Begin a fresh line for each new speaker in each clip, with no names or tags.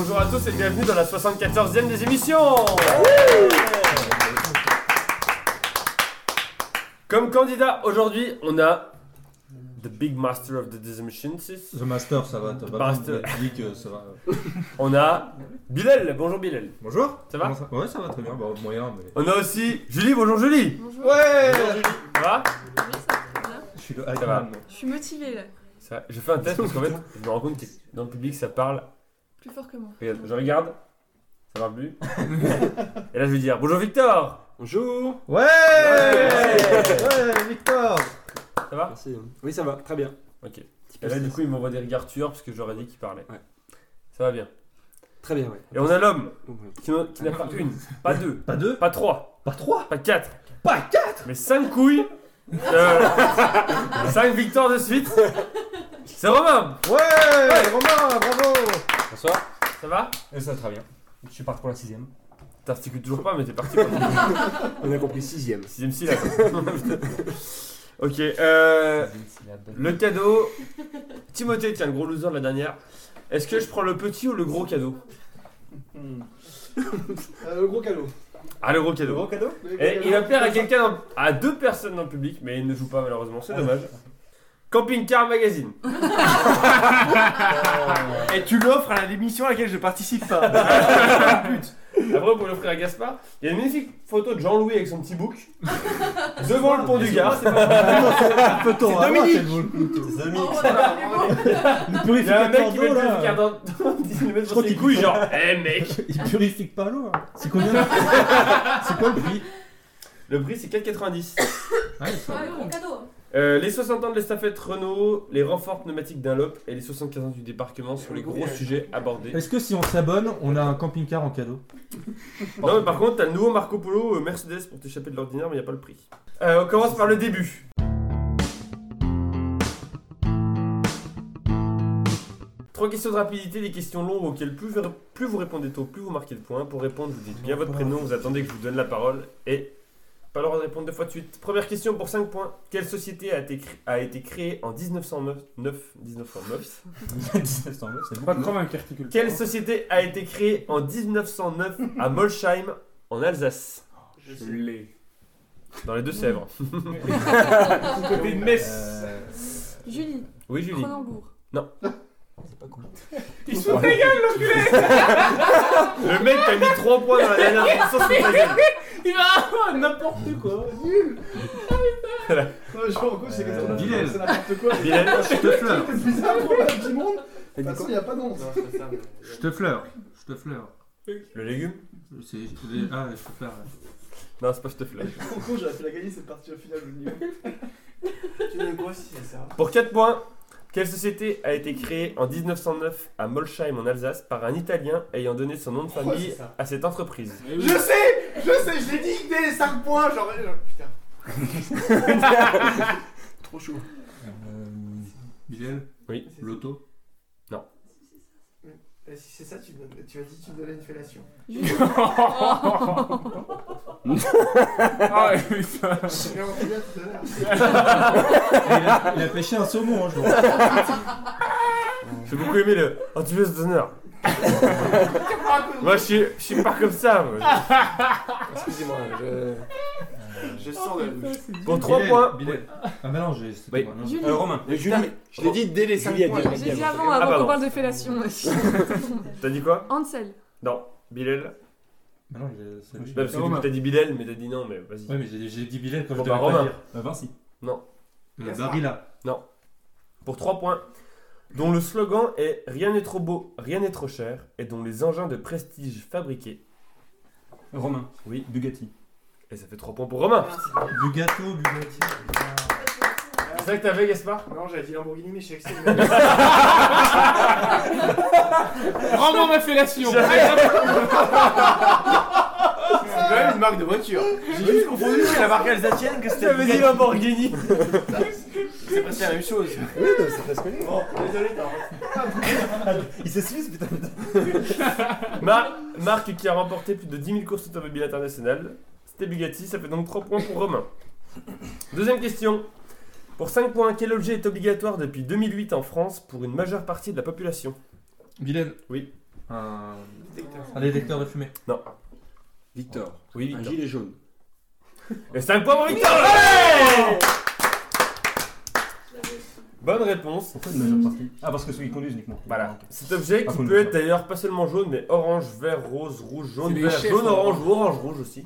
Bonjour à tous et bienvenue dans la 74e des émissions Comme candidat aujourd'hui, on a The Big Master of the Dimensions.
The Master, ça va, t'as pas
Master.
que ça va.
On a Bilal. Bonjour Bilal.
Bonjour
Ça va
Comment Ouais, ça va très bien, bah, moyen, mais.
On a aussi Julie. Bonjour Julie.
Bonjour.
Ouais
Ça va
Oui, ça va très bien.
Je suis le
va.
Hypeman.
Je suis motivée là,
Ça- Je fais un test parce qu'en fait, je me rends compte que dans le public ça parle.
Plus fort que moi.
Regarde, je regarde. Ça marche plus. et là je vais dire Bonjour Victor.
Bonjour
Ouais
Ouais.
Ouais, Victor
Ça va?
Merci. Oui, ça va, très bien.
Ok. Et là du coup il m'envoie des regards tueurs parce que j'aurais dit qu'il parlait.
Ouais.
Ça va bien.
Très bien, ouais.
Et on a l'homme qui n'a qui n'a pas une, pas deux,
Pas deux
pas trois,
Pas trois
pas quatre,
Pas quatre
mais cinq couilles. Euh, cinq victoires de suite. C'est Romain.
Ouais, Romain, bravo
Bonsoir.
Ça va?
Et ça va très bien. Je suis parti pour la sixième.
T'articules toujours pas mais t'es parti.
On a compris sixième.
Sixième syllabe. ok. Euh, le cadeau. Timothée, tiens, le gros loser de la dernière. Est-ce que je prends le petit ou le gros cadeau?
Euh, le gros cadeau.
Ah, le gros cadeau.
cadeau
Et il va plaire à quelqu'un, dans- à deux personnes dans le public, mais il ne joue pas malheureusement, c'est dommage. Camping Car Magazine.
Et tu l'offres à l'émission à laquelle je participe pas.
Après, pour l'offrir à Gaspard, il y a une magnifique photo de Jean-Louis avec son petit bouc devant le pont du Gard.
Peut-on
C'est Dominique.
Oh,
Il
Il y a un mec qui met
d'eau
le
là
purificateur 10 mm
Je
sur ses couilles, genre, eh mec
Il purifie pas l'eau hein. C'est combien C'est quoi le prix
Le prix c'est 4,90.
Ouais, ça
Ouais, gros cadeau.
Euh, les 60 ans de l'estafette Renault, les renforts pneumatiques Dunlop et les 75 ans du débarquement sur les gros sujets abordés.
Est-ce que si on s'abonne, on a un camping-car en cadeau?
Non, mais par contre, t'as le nouveau Marco Polo euh, Mercedes pour t'échapper de l'ordinaire, mais il a pas le prix. Euh, on commence par le début. Trois questions de rapidité, des questions longues auxquelles plus, vous- plus vous répondez tôt, plus vous marquez de points. Pour répondre, vous dites bien votre prénom, vous attendez que je vous donne la parole et pas le droit de répondre deux fois de suite. Première question pour 5 points. Quelle société a été, cré- a été créée en 1909 1909
c'est
Pas de problème avec.
Quelle société a été créée en 1909 à Molsheim en Alsace?
Je l'ai.
Dans les Deux-Sèvres.
Côté de Metz.
Euh,
Julie,
Oui, Julie.
Cronenbourg.
Il se fout de ta gueule,
Le mec qui a mis 3 points dans la dernière c'est ta gueule.
il va n'importe quoi. Nul.
Voilà.
Non, je crois en gros, c'est que
Euh,
ça
Bilal.
c'est n'importe quoi.
Bilal,
Je te fleure
C'est bizarre pour la du monde. De toute façon, il n'y a pas d'onde.
Je te fleure Je te fleure
le légume
C'est... Ah, je te fleure
Non, c'est pas je te flash.
Con, j'aurais fait la gagner cette partie au final. Je niveau. Tu donnes quoi si ça sert
Pour 4 points, quelle société a été créée en 1909 à Molsheim en Alsace par un Italien ayant donné son nom de famille
c'est ça.
à cette entreprise?
Je sais Je sais, je l'ai dit dès les 5 points. Genre, putain. Trop chaud.
Bilal
Oui.
Loto
Euh, Si c'est ça, tu, me donnes- tu as dit que tu me donnais une fellation. Ah ouais, putain. J'ai inventé bien tout à l'heure.
il a, il a pêché un saumon un jour
J'ai beaucoup aimé le antibiose d'honneur. Moi, je suis, je suis pas comme ça. moi.
Excusez-moi, je.
Je sens la
Pour 3
Bilal,
points.
Bilal. Ah bah non, j'ai... c'était
Oui.
moi, non.
Julie.
Euh, Romain.
Julie,
je l'ai dit dès les 5
Juliette,
points.
Juliette.
J'ai dit avant,
Ah,
avant
pardon.
qu'on parle de fellation aussi.
T'as dit quoi?
Ansel.
Non. Bilal
Bah non, j'ai... c'est lui.
Bah, Parce que du
Romain.
coup, t'as dit Bilal, mais t'as dit non, mais vas-y.
Ouais, mais j'ai, j'ai dit Bilal quand
Bon,
je
bah,
devais
Romain.
pas dire.
Euh, Vinci.
Non.
Euh, Barilla.
Pour 3 points. Dont le slogan est Rien n'est trop beau, rien n'est trop cher, et dont les engins de prestige fabriqués.
Romain.
Oui.
Bugatti.
Et ça fait 3 points pour Romain.
Du gâteau, Bugatti.
C'est ça que t'avais, Gaspard?
Non, j'avais dit Lamborghini, mais je sais que c'est
Rends-moi ma fellation
C'est quand même une marque de voiture. J'ai juste confondu avec la marque alsacienne que c'était.
T'avais dit Lamborghini
C'est presque la même chose.
Oui, c'est presque lui.
Bon, désolé, t'as
Il s'excuse, putain.
Mar- Marque qui a remporté plus de 10 000 courses automobiles internationales. C'était Bugatti, ça fait donc 3 points pour Romain. Deuxième question. Pour 5 points, quel objet est obligatoire depuis 2008 en France pour une majeure partie de la population?
Bilal.
Oui.
Un... un détecteur de fumée.
Victor.
Oui,
Un gilet jaune.
Et 5 points pour Victor Ouais Bonne réponse.
Pourquoi une majeure partie? Ah, parce que ceux qui conduisent uniquement.
Voilà.
Ok.
Cet objet
Ah,
qui peut être d'ailleurs pas seulement jaune, mais orange, vert, rose, rouge, jaune, vert,
chefs,
jaune,
hein.
orange ou orange, rouge aussi.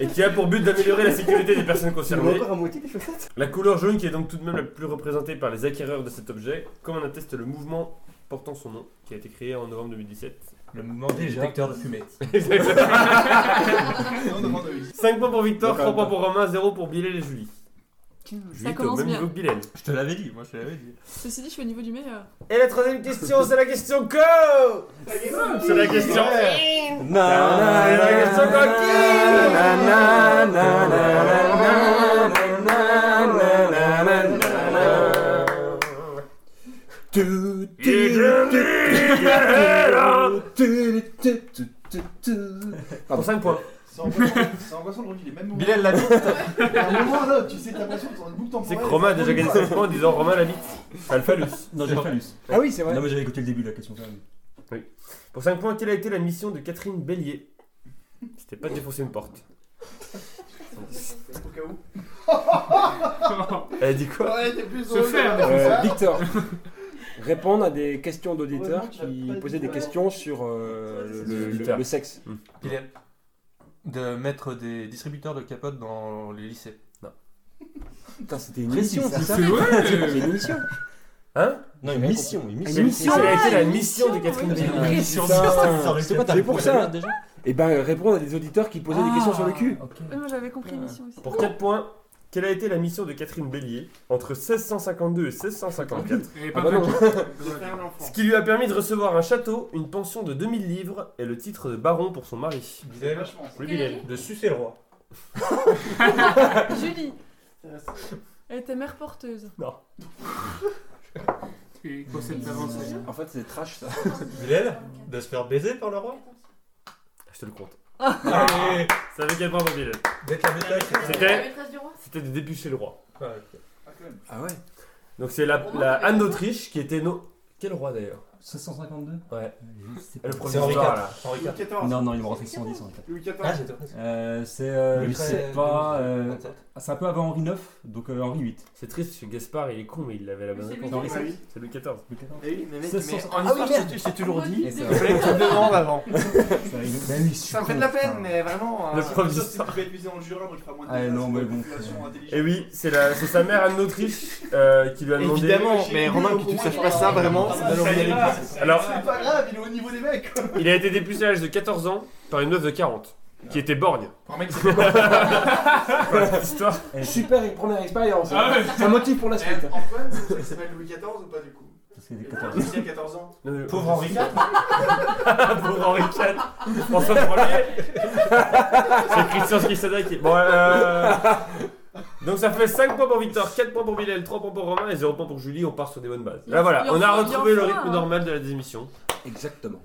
Et qui a pour but d'améliorer la sécurité des personnes concernées.
encore à moitié des chaussettes
La couleur jaune qui est donc tout de même la plus représentée par les acquéreurs de cet objet, comme en atteste le mouvement portant son nom, qui a été créé en novembre 2017.
Le mouvement des détecteurs de fumée.
5 points pour Victor,
D'accord,
3 points pour Romain, 0 pour Bilal et Julie.
Ça commence bien.
Je te l'avais dit, moi je te l'avais dit.
Ceci dit, je suis au niveau du meilleur.
Et la troisième question, c'est la question co C'est la question. C'est la question 5 points.
C'est angoissant de revivre les mêmes moments.
Bilal l'a dit.
À un moment là, tu sais, t'as l'impression que dans boucle
C'est que Romain a déjà gagné 5 points en disant Romain la bite. Le phallus.
Non, j'ai phallus.
Ah oui, c'est vrai.
Non, mais j'avais écouté le début de la question quand même.
Pour 5 points, quelle a été la mission de Catherine Bélier C'était pas de défoncer une porte.
Au cas où.
Elle a dit quoi?
Ouais, t'es plus
Se faire.
Euh. Victor. Répondre à des questions d'auditeurs qui posaient des questions sur euh, le, le- le sexe.
Bilal. De mettre des distributeurs de capotes dans les lycées.
Putain, c'était une mission, c'est ça
C'est vrai
C'est une mission.
Hein?
Non,
Une mission, une mission.
a été la
une
mission de
mission,
Catherine
oui.
mission. C'est
pour ça. Et ben répondre à des auditeurs qui posaient des questions sur le cul.
Moi j'avais compris l'émission aussi.
Pour 4 points, quelle a été la mission de Catherine Bélier entre 1652 et 1654
Et
Ah bah non.
Ce qui lui a permis de recevoir un château, une pension de 2000 livres et le titre de baron pour son mari. Oui, Bilal.
De sucer le roi.
Julie, elle était mère porteuse.
Cette avancée
En fait, c'est trash ça.
Bilal De se faire baiser par le roi?
Je te le compte.
Allez
Ça fait 4 points pour Bilal.
D'être la médaille.
C'était C'était de dépucher le roi.
Ah, quand même.
Ah ouais
Donc c'est la, la Anne d'Autriche qui était no... Quel roi d'ailleurs?
1652
Ouais.
C'est
Le
Henri IV.
là.
Henri
Louis
IV.
XIV.
Non, non, il me refait 110 Henri IV.
Louis XIV.
Ah.
Euh, c'est, euh, je sais
13,
pas, euh,
27.
c'est un peu avant Henri IX, donc euh, Henri VIII.
C'est triste parce que Gaspard il est con mais il avait la bonne
C'est
réponse.
Louis
XIV.
Oui, C'est Louis XIV.
Louis XIV.
Eh oui, mais mec,
1600
mais en
Ah oui,
histoire,
merde.
je t'ai- je t'ai toujours dit.
Et c'est
Il
vrai.
fallait que tu te demandes avant.
C'est ben oui,
Ça me fait de la peine, mais vraiment.
Le
euh,
prof
ça,
d'histoire.
Si tu peux être visé dans le Jura, donc il fera moins de
Ah, non, mais
la
bon.
Et oui, c'est la- c'est sa mère Anne d'Autriche euh, qui lui a demandé.
Évidemment, mais Romain, que tu saches pas ça, vraiment, envie d'aller
Alors,
C'est pas grave, il est au niveau des mecs. quoi.
il a été dépucelé à l'âge de 14 ans par une meuf de 40 qui était borgne.
Pour un mec qui
histoire.
Super première expérience.
Ah ouais.
Ça motive pour la suite.
Eh, Antoine, c'est pour ça qu'il s'appelle Louis XIV ou pas du coup?
Parce que des
Il
14.
a aussi à 14 ans.
Non, mais-
Pauvre Henri IV.
Pauvre Henri IV. François Ier. C'est Christian Skisada qui. Bon, euh... Donc ça fait 5 points pour Victor, 4 points pour Bilal, 3 points pour Romain et 0 points pour Julie. On part sur des bonnes bases. Là voilà, on a retrouvé le rythme
hein.
normal de la démission.
Exactement.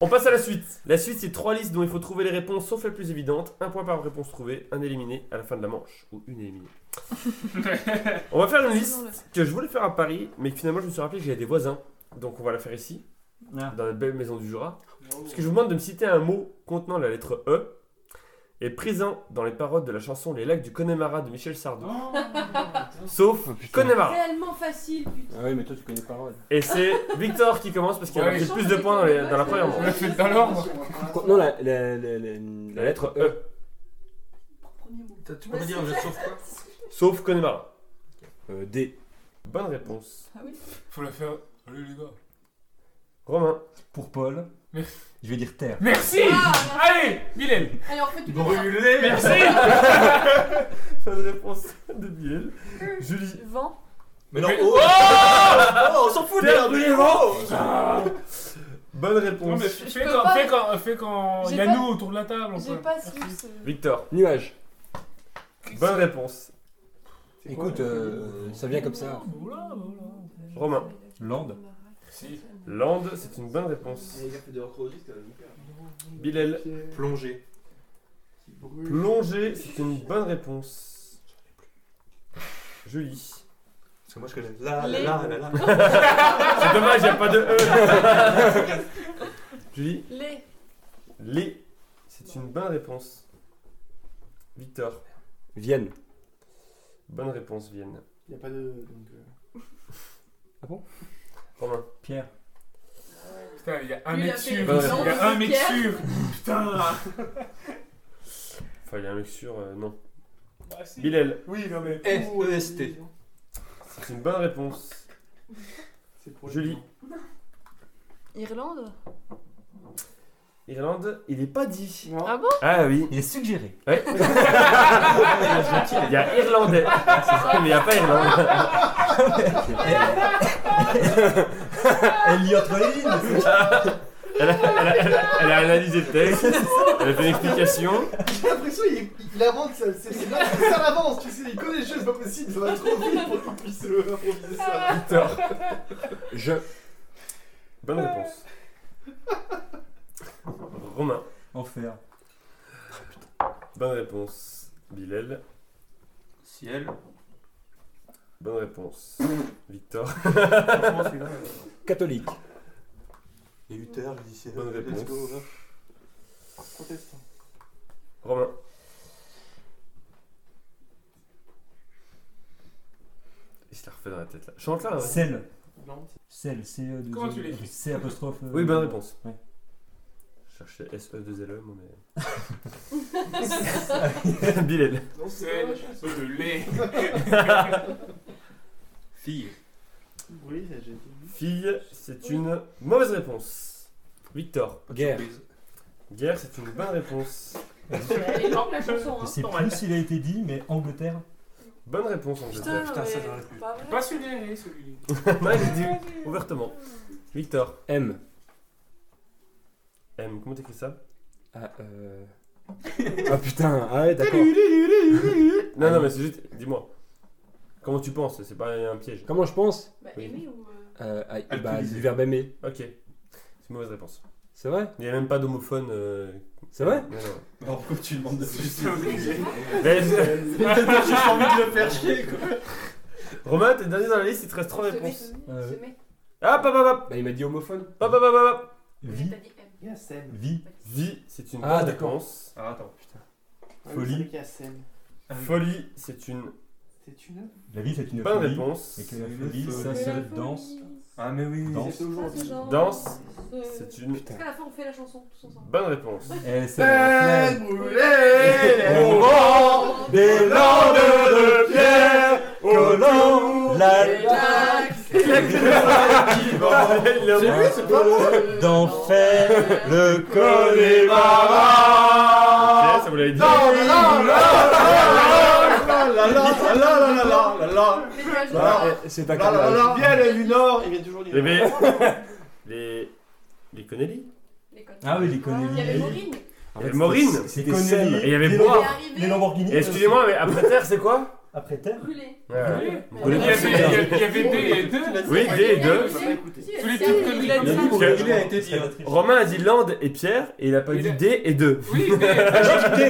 On passe à la suite. La suite, c'est trois listes dont il faut trouver les réponses sauf la plus évidente. Un point par réponse trouvée, un éliminé à la fin de la manche. Ou une éliminée. on va faire une liste que je voulais faire à Paris, mais que finalement je me suis rappelé que j'avais des voisins. Donc on va la faire ici,
Ah.
dans notre belle maison du Jura. Parce que je vous demande de me citer un mot contenant la lettre E et présent dans les paroles de la chanson Les lacs du Connemara de Michel Sardou. Sauf Connemara.
Réellement facile, putain.
Ah oui, mais toi tu connais pas parole.
Et c'est Victor qui commence parce qu'il a
Ouais.
marqué le plus de points dans, les- dans la première
On
manche.
l'a fait dans l'ordre.
Non, la, la, la, la,
La lettre E.
Premier mot.
Tu peux me dire, je sauve quoi
Sauf Connemara.
Euh, D.
Bonne réponse.
Ah oui
Faut la faire. Allez les gars.
Romain.
Pour Paul,
Merci.
je vais dire terre.
Merci
Ah,
Allez, Mylène
Allez, on refait tout
Brûlé Merci
Bonne réponse de Bilal. Julie.
Vent.
Mais non,
Mais-
oh Oh, on s'en fout de
Terre
l'air du vent
Bonne
Non
réponse.
mais fais
peux
quand,
pas.
fais quand, fais quand il y a
pas-
nous autour de la table.
J'ai pas su ce.
Victor.
Nuage.
Bonne réponse.
Écoute, euh, ça vient comme ça.
Voilà, voilà.
Romain.
Land.
Si.
Land, c'est une bonne réponse. Bilal.
Plongée.
Plongée, c'est une bonne réponse. Julie.
que moi je connais. La
Les-
la la la.
C'est dommage, il n'y a pas de E. Julie
Les.
Les. C'est une bonne réponse. Victor.
Vienne.
Bonne réponse, Vienne.
Il n'y a pas de. Donc, euh,
Romain.
Pierre.
Putain, il y a un
Lui, il
mec
fait
sûr.
une
Il y a un mec
Pierre.
sûr. Putain.
Enfin, il y a un mec sûr, euh, non.
Bah, si.
Bilal.
Oui, non mais.
F-E-S-T.
C'est une bonne réponse.
C'est pour
Julie.
Irlande?
Irlande, il n'est pas dit.
Non.
Ah bon?
Ah oui.
Il est suggéré.
Ouais. il y a Irlandais. Mais il n'y a pas Irlande.
Elle lit entre les lignes.
Elle a, elle a- elle a- elle a analysé le texte. Elle a fait une explication.
J'ai l'impression qu'il il ça. C'est c'est là, c'est ça l'avance, tu sais. Il connaît les choses, c'est pas possible. Ça va trop vite pour qu'il puisse euh, improviser ça.
Victor.
Je.
Bonne réponse. Romain.
Enfer.
Bonne réponse. Bilal.
Ciel.
Bonne réponse. Victor.
Euh,
Catholique.
Et Luther, je dis ciel.
Bonne
Let's
réponse.
Protestant.
Romain. Il se la refait dans la tête là. Chante là. hein.
Sel.
Non.
Sel. C E de
Comment tu l'écris
C apostrophe. euh,
Oui, bonne réponse.
Ouais.
Je cherchais SE2LE, moi, mais. Bilal.
Non,
C'est de lait.
Fille.
Oui, j'ai dit.
Fille, c'est une mauvaise réponse. Victor.
Guerre.
Guerre, c'est une bonne réponse.
Longue la chanson.
Je
Hein.
sais plus s'il a été dit, mais Angleterre.
Bonne réponse en
Putain,
Putain, ça, j'aurais
pas
suggéré celui-là.
Non, j'ai dit ouvertement. Victor.
M.
M, comment t'écris ça?
Ah, euh... ah putain, ah ouais, d'accord.
Non, non, mais c'est juste. Dis-moi. Comment tu penses? C'est pas un piège.
Comment je pense?
Bah,
Oui.
aimer ou. euh,
euh, ah,
Alcoolisé.
bah, Du verbe aimer.
Ok. C'est une mauvaise réponse.
C'est vrai?
Il n'y a même pas d'homophone. euh,
C'est vrai?
Non, non.
Alors pourquoi tu demandes de
C'est obligé.
Mais-
J'ai juste envie de le faire chier, quoi.
Romain, t'es dernier dans la liste, il te reste 3
semer,
réponses.
semer,
Euh,
semer.
Hop, hop, hop, hop,
Bah, il m'a dit homophone.
hop, hop, hop, hop.
Vie.
T'as dit
y a.
Vie.
Vie, c'est une
Ah,
bonne
d'accord.
réponse.
Ah, attends, putain.
Folie.
Il y a scène.
Folie, c'est une
C'est une.
La vie, c'est une
bonne
folie.
réponse.
Et que la folie, ça
folie.
se danse.
Ah, mais oui.
Danse.
C'est aujourd'hui.
Danse,
Euh,
c'est une
Est-ce qu'à la fin on fait la chanson tous ensemble
bonne réponse.
Et c'est la
Au vent
des
landes de pierre,
au long, la d'enfer, le
Ok, ça vous l'avez dit.
Les.
Eh, C'est.
Bien du Nord, ils viennent toujours.
Il avait les. Les Connelly.
Ah oui, les
Il y avait
Connelly.
Maureen.
En
Il y
fait,
avait Maureen.
c'était-
Connelly.
Et il y avait Bois.
Il.
Les Lamborghini.
Excusez-moi, mais après terre, c'est quoi
Après terre.
Brûlé.
Vous
Il y avait, D et 2.
Oui, D et 2.
Si,
Tous les titres que
a
lui-
dit
il a
été dit.
Romain a dit Land et Pierre, et il a pas dit D et 2.
Oui, D.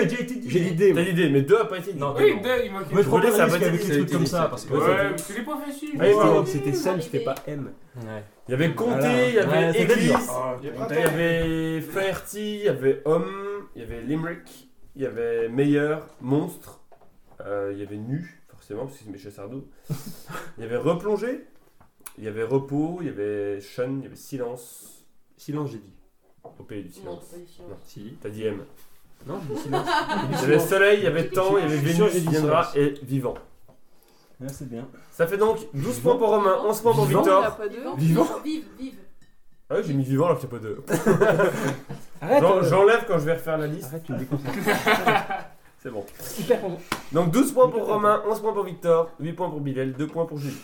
J'ai été dit.
J'ai l'idée.
T'as dit D, mais 2 a pas été dit.
Non,
Oui, D, il manquait.
Moi, je
Brûlé, ça a
pas
été dit,
comme ça parce que.
Ouais, c'est les pas facile.
Ah,
C'était- Sam, c'était pas M.
Il y avait Comté, il y avait Église,
dur.
Il y
avait Faherty, il y avait Homme, il y avait Limerick, il y avait Meilleur, Monstre, euh, il y avait Nu, forcément, parce que c'est Michel Sardou. Il y avait Replongé, il y avait Repos, il y avait Shun, il y avait Silence,
Silence, j'ai dit.
au pays du
Non,
silence.
t'as pas dit silence.
Non.
Si.
T'as dit M.
Non, j'ai dit silence.
Il y avait Soleil, il y avait Temps, il y avait Vénus,
j'ai dit
viendra et Vivant.
Ouais, c'est bien.
Ça fait donc 12 points pour Romain, 11 points pour
Vivant.
Il y a
Victor.
pas de.
Vivant.
Vive, vive.
Ah oui, j'ai mis Vivant alors qu'il n'y a pas de.
Arrête.
J'en-
euh,
J'enlève quand je vais refaire la liste.
Arrête, tu me déconcentres.
C'est bon.
Hyper content.
Donc 12 points pour Romain, 11 points pour Victor, 8 points pour Bilal, 2 points pour Julie.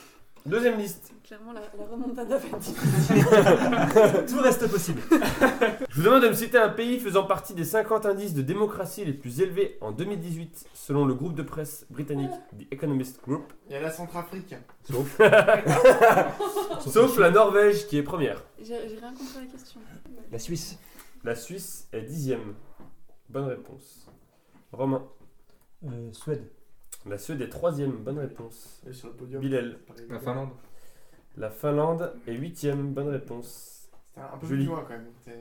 Deuxième liste.
Clairement, la, la remontada va être
Tout reste possible.
Je vous demande de me citer un pays faisant partie des 50 indices de démocratie les plus élevés en 2018 selon le groupe de presse britannique The Economist Group,
Il y a la Centrafrique.
sauf, sauf la Norvège qui est première.
J'ai j'ai rien compris à la question.
La Suisse.
La Suisse est dixième. Bonne réponse. Romain.
Euh, Suède.
La Suède est troisième, bonne réponse.
Et sur le podium.
Bilal.
La Finlande.
La Finlande est huitième, bonne réponse.
C'était un peu
Julie.
plus loin quand même. T'es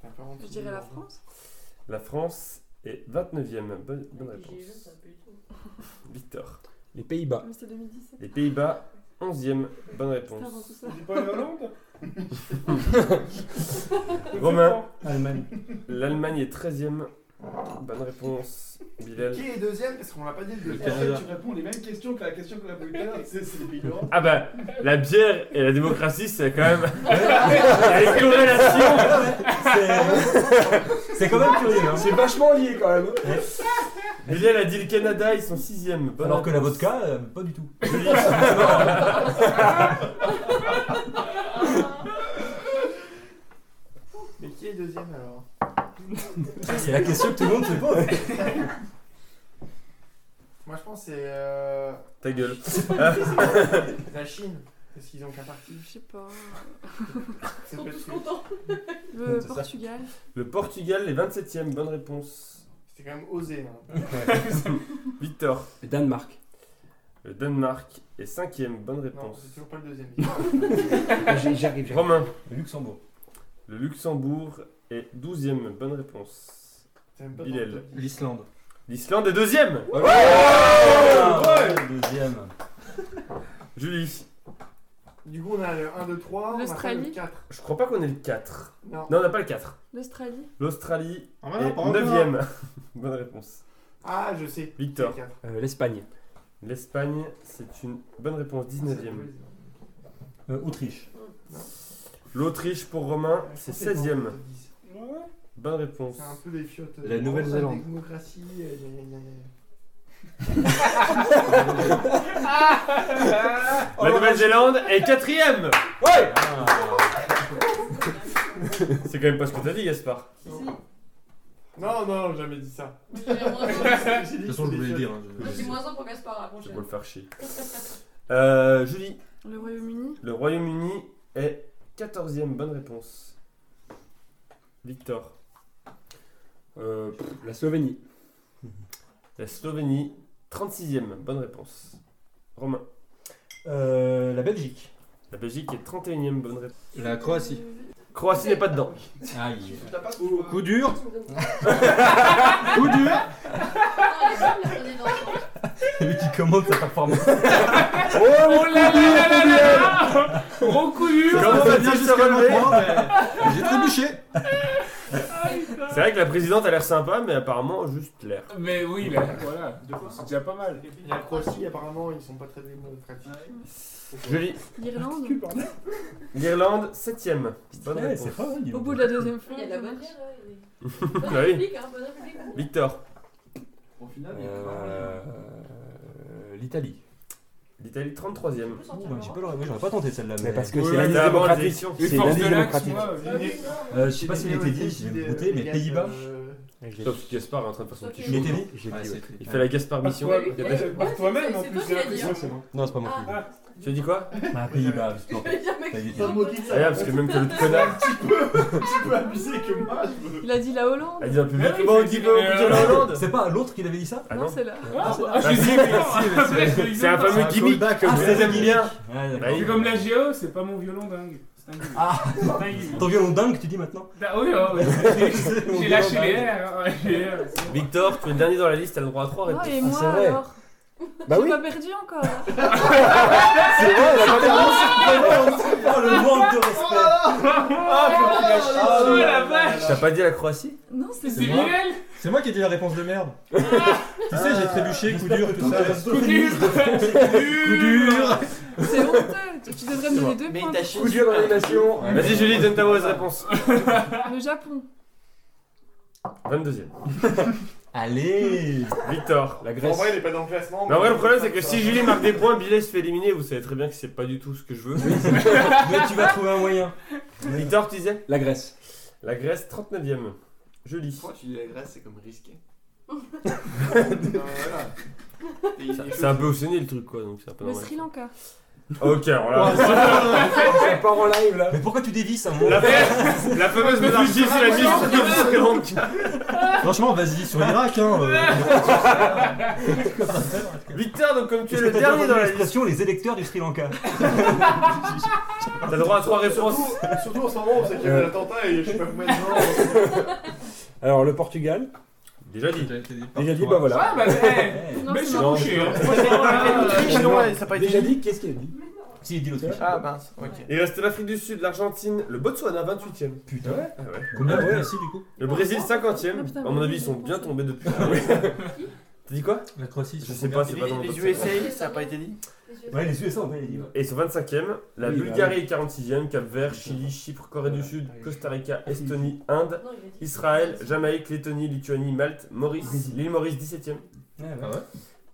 t'es un peu en dessous
Je dirais la
Nord.
France.
La France est 29e, bonne, bonne réponse. Victor.
Les Pays-Bas.
Mais c'était 2017.
Les Pays-Bas, 11e, bonne
C'était avant
réponse.
tout ça.
dis pas la Hollande
Romain.
Allemagne.
L'Allemagne est 13e, bonne réponse. Bilal.
Qui est deuxième Parce qu'on l'a pas dit le
Le
deuxième. Tu réponds les mêmes questions que la question qu'on a posée tout à l'heure. C'est.
Ah bah, la bière et la démocratie, c'est quand même. Il y a des corrélations
C'est- quand même curieux. Hein.
C'est vachement lié quand même.
Bilal a dit le Canada, ils sont 6e. Bonne
Alors que la vodka, euh, pas du tout.
Mais qui est deuxième alors?
C'est la question que tout le monde se pose.
Moi je pense que c'est euh,
Ta gueule.
la Chine. Parce qu'ils ont qu'un parti.
Je sais pas.
C'est peut-être celui-
Le
C'est ça.
Portugal.
Le Portugal est 27e, bonne réponse.
C'était quand même osé. hein.
Victor.
Le Danemark.
Le Danemark est 5e, bonne
Non,
réponse.
c'est toujours pas le deuxième.
J'y- J'arrive, j'arrive.
Romain.
Le Luxembourg.
Le Luxembourg est 12e, bonne réponse. Bilal.
L'Islande.
L'Islande est 2e
Ah, Deuxième.
Julie.
Du coup, on a le 1, 2, 3. On a
L'Australie.
pas le 4.
Je crois pas qu'on ait le 4.
Non.
Non, on n'a pas le 4.
L'Australie.
L'Australie
Ah,
est 9e. bonne réponse.
Ah, je sais.
Victor.
C'est le 4.
Euh, L'Espagne.
L'Espagne, c'est une bonne réponse, 19e.
Euh, Autriche.
L'Autriche pour Romain, c'est 16e.
Ouais.
Bonne réponse.
C'est un peu des fiottes.
La Nouvelle-Zélande.
La démocratie. euh.
La Nouvelle-Zélande est 4e C'est quand même pas ce que t'as dit, Gaspard.
Si.
Non, non, j'ai jamais dit ça.
J'ai moins un.
J'ai dit
De toute façon, je voulais le dire. hein,
J'ai moins un pour Gaspard la
Je vais pas le faire chier. Euh, Julie,
Le Royaume-Uni.
le Royaume-Uni est 14e, bonne réponse. Victor. Euh, pff,
La Slovénie.
la Slovénie, 36e, bonne réponse. Romain.
Euh, la Belgique.
La Belgique est 31e, bonne réponse.
La Croatie.
Croatie n'est pas dedans.
Aïe.
Coup dur.
Coup dur
Ah.
Lui qui commande sa performance.
Oh là là là là là Gros coup dur
Comment relever
J'ai trébuché.
C'est vrai que la présidente a l'air sympa, mais apparemment juste l'air.
Mais oui, là, voilà. C'est déjà pas mal.
Il y a la Croatie, apparemment, ils sont pas très démocratiques.
Julie,
L'Irlande.
l'Irlande, 7ème, bonne
Ouais,
réponse.
c'est pas mal.
Au bout de la deuxième fois.
Il y a de la bonne.
Bah oui.
république, hein, bonne république.
Victor,
Au final, il y a
Euh, L'Italie.
l'Italie, 33ème.
On peut sortir
Ouais,
le
j'ai
vent.
pas l'aurais- j'aurais pas tenté celle-là.
Mais parce que c'est
avant
démocratique.
Une
C'est
force de l'axe,
démocratique.
moi.
Une-
Euh, je sais pas s'il
une
était dit, me goûter, mais Pays-Bas.
Sauf que Gaspard est en train de faire son petit show.
Il était dit
dit,
c'est écrit.
Il fait la Gaspard mission.
Ouais,
Il y a
ouais,
pas-
ouais,
Par toi-même,
c'est-
en
c'est
plus, j'ai
dit,
l'impression.
hein.
C'est bon. Non, c'est pas moi qui
Ah.
Tu as dit quoi
Bah, Pays-Bas.
Je vais dire, mec,
Ça y est.
c'est
Ah, parce que même que l'autre connard
un petit peu abusé que moi, je veux.
Il a dit la Hollande.
a dit un peu mieux
oui,
bon,
c'est-
qui peut
mais,
dire la Hollande
C'est pas l'autre qui avait dit ça
Ah
non, c'est là.
Ah,
c'est-
ah, je suis sûr.
C'est un fameux gimmick que Bah,
d'accord.
il-
C'est comme la Géo, c'est pas mon violon dingue. Gimmick.
Ah. Ton violon dingue, tu dis maintenant
Bah oui, oh, ouais. J'ai- j'ai lâché les airs. ouais, les airs, c'est bon.
Victor, tu es le dernier dans la liste, t'as le droit à 3
Ah,
réponses.
et moi
c'est vrai.
alors
Bah
J'ai
oui,
pas perdu encore.
c'est vrai, elle a pas perdu.
Oh, le manque de respect
Oh la vache
T'as pas dit la Croatie?
Non, c'est
C'est
C'est moi.
Bilal
C'est moi qui ai dit la réponse de merde. tu sais, j'ai trébuché, coup dur et tout ça.
Coup dur Coup dur
C'est honteux. Tu, devrais me donner deux points.
Coup dur dans l'animation.
Vas-y Julie, donne ta mauvaise réponse.
Le Japon.
22ème.
Allez
Victor.
La
En
Grèce.
vrai, il est pas dans le classement.
Mais en vrai, le problème, c'est que si Julie marque des points, Billet se fait éliminer. Vous savez très bien que c'est pas du tout ce que je veux.
Mais tu vas trouver un moyen.
Victor, tu disais?
La Grèce.
La Grèce, 39ème. Julie.
Pourquoi tu dis la Grèce, c'est comme risqué
Ça- C'est un peu au le truc, quoi, donc c'est un peu
Le
normal.
Sri Lanka.
Ok, alors là.
Ça part en live là.
Mais pourquoi tu dévisses un moment
La, la fameuse monarchie, c'est la Sri Lanka.
Franchement, vas-y sur l'Irak, hein. euh.
Victor, donc comme tu es
Est-ce
le
que t'as déjà
dernier dans la liste,
l'expression les électeurs du Sri Lanka
t'as le droit à trois réponses.
Surtout, surtout en ce moment, on sait qu'il y a eu l'attentat et je sais pas combien de gens.
Alors le Portugal.
Déjà dit.
Déjà dit, bah voilà.
Ah bah, eh,
Non,
mais je
c'est
suis
marrant.
couché. hein.
L'Autriche, non, ça n'a pas été
Déjà
dit.
qu'est-ce qu'il a dit
Si, il dit l'Autriche.
Ah mince, ok.
Il reste l'Afrique du Sud, l'Argentine, le Botswana 28ème.
Putain.
Ah ouais.
Combien
Ah ouais.
de du coup
Le Brésil 50ème.
Ah,
À mon avis, ils sont bien tombés depuis. T'as dit quoi
La Croatie,
Je sais pas, c'est pas dans le
Les. USA, ça n'a pas été dit
Ouais, les USA, on va les dire.
Et ils sont 25ème. La
Oui,
Bulgarie est 46ème. Cap Vert, Chili, Chypre, Corée du Sud, Costa Rica, Estonie, Inde, Israël, Jamaïque, Lettonie, Lituanie, Malte, Maurice, l'île Maurice 17ème.
Ah ouais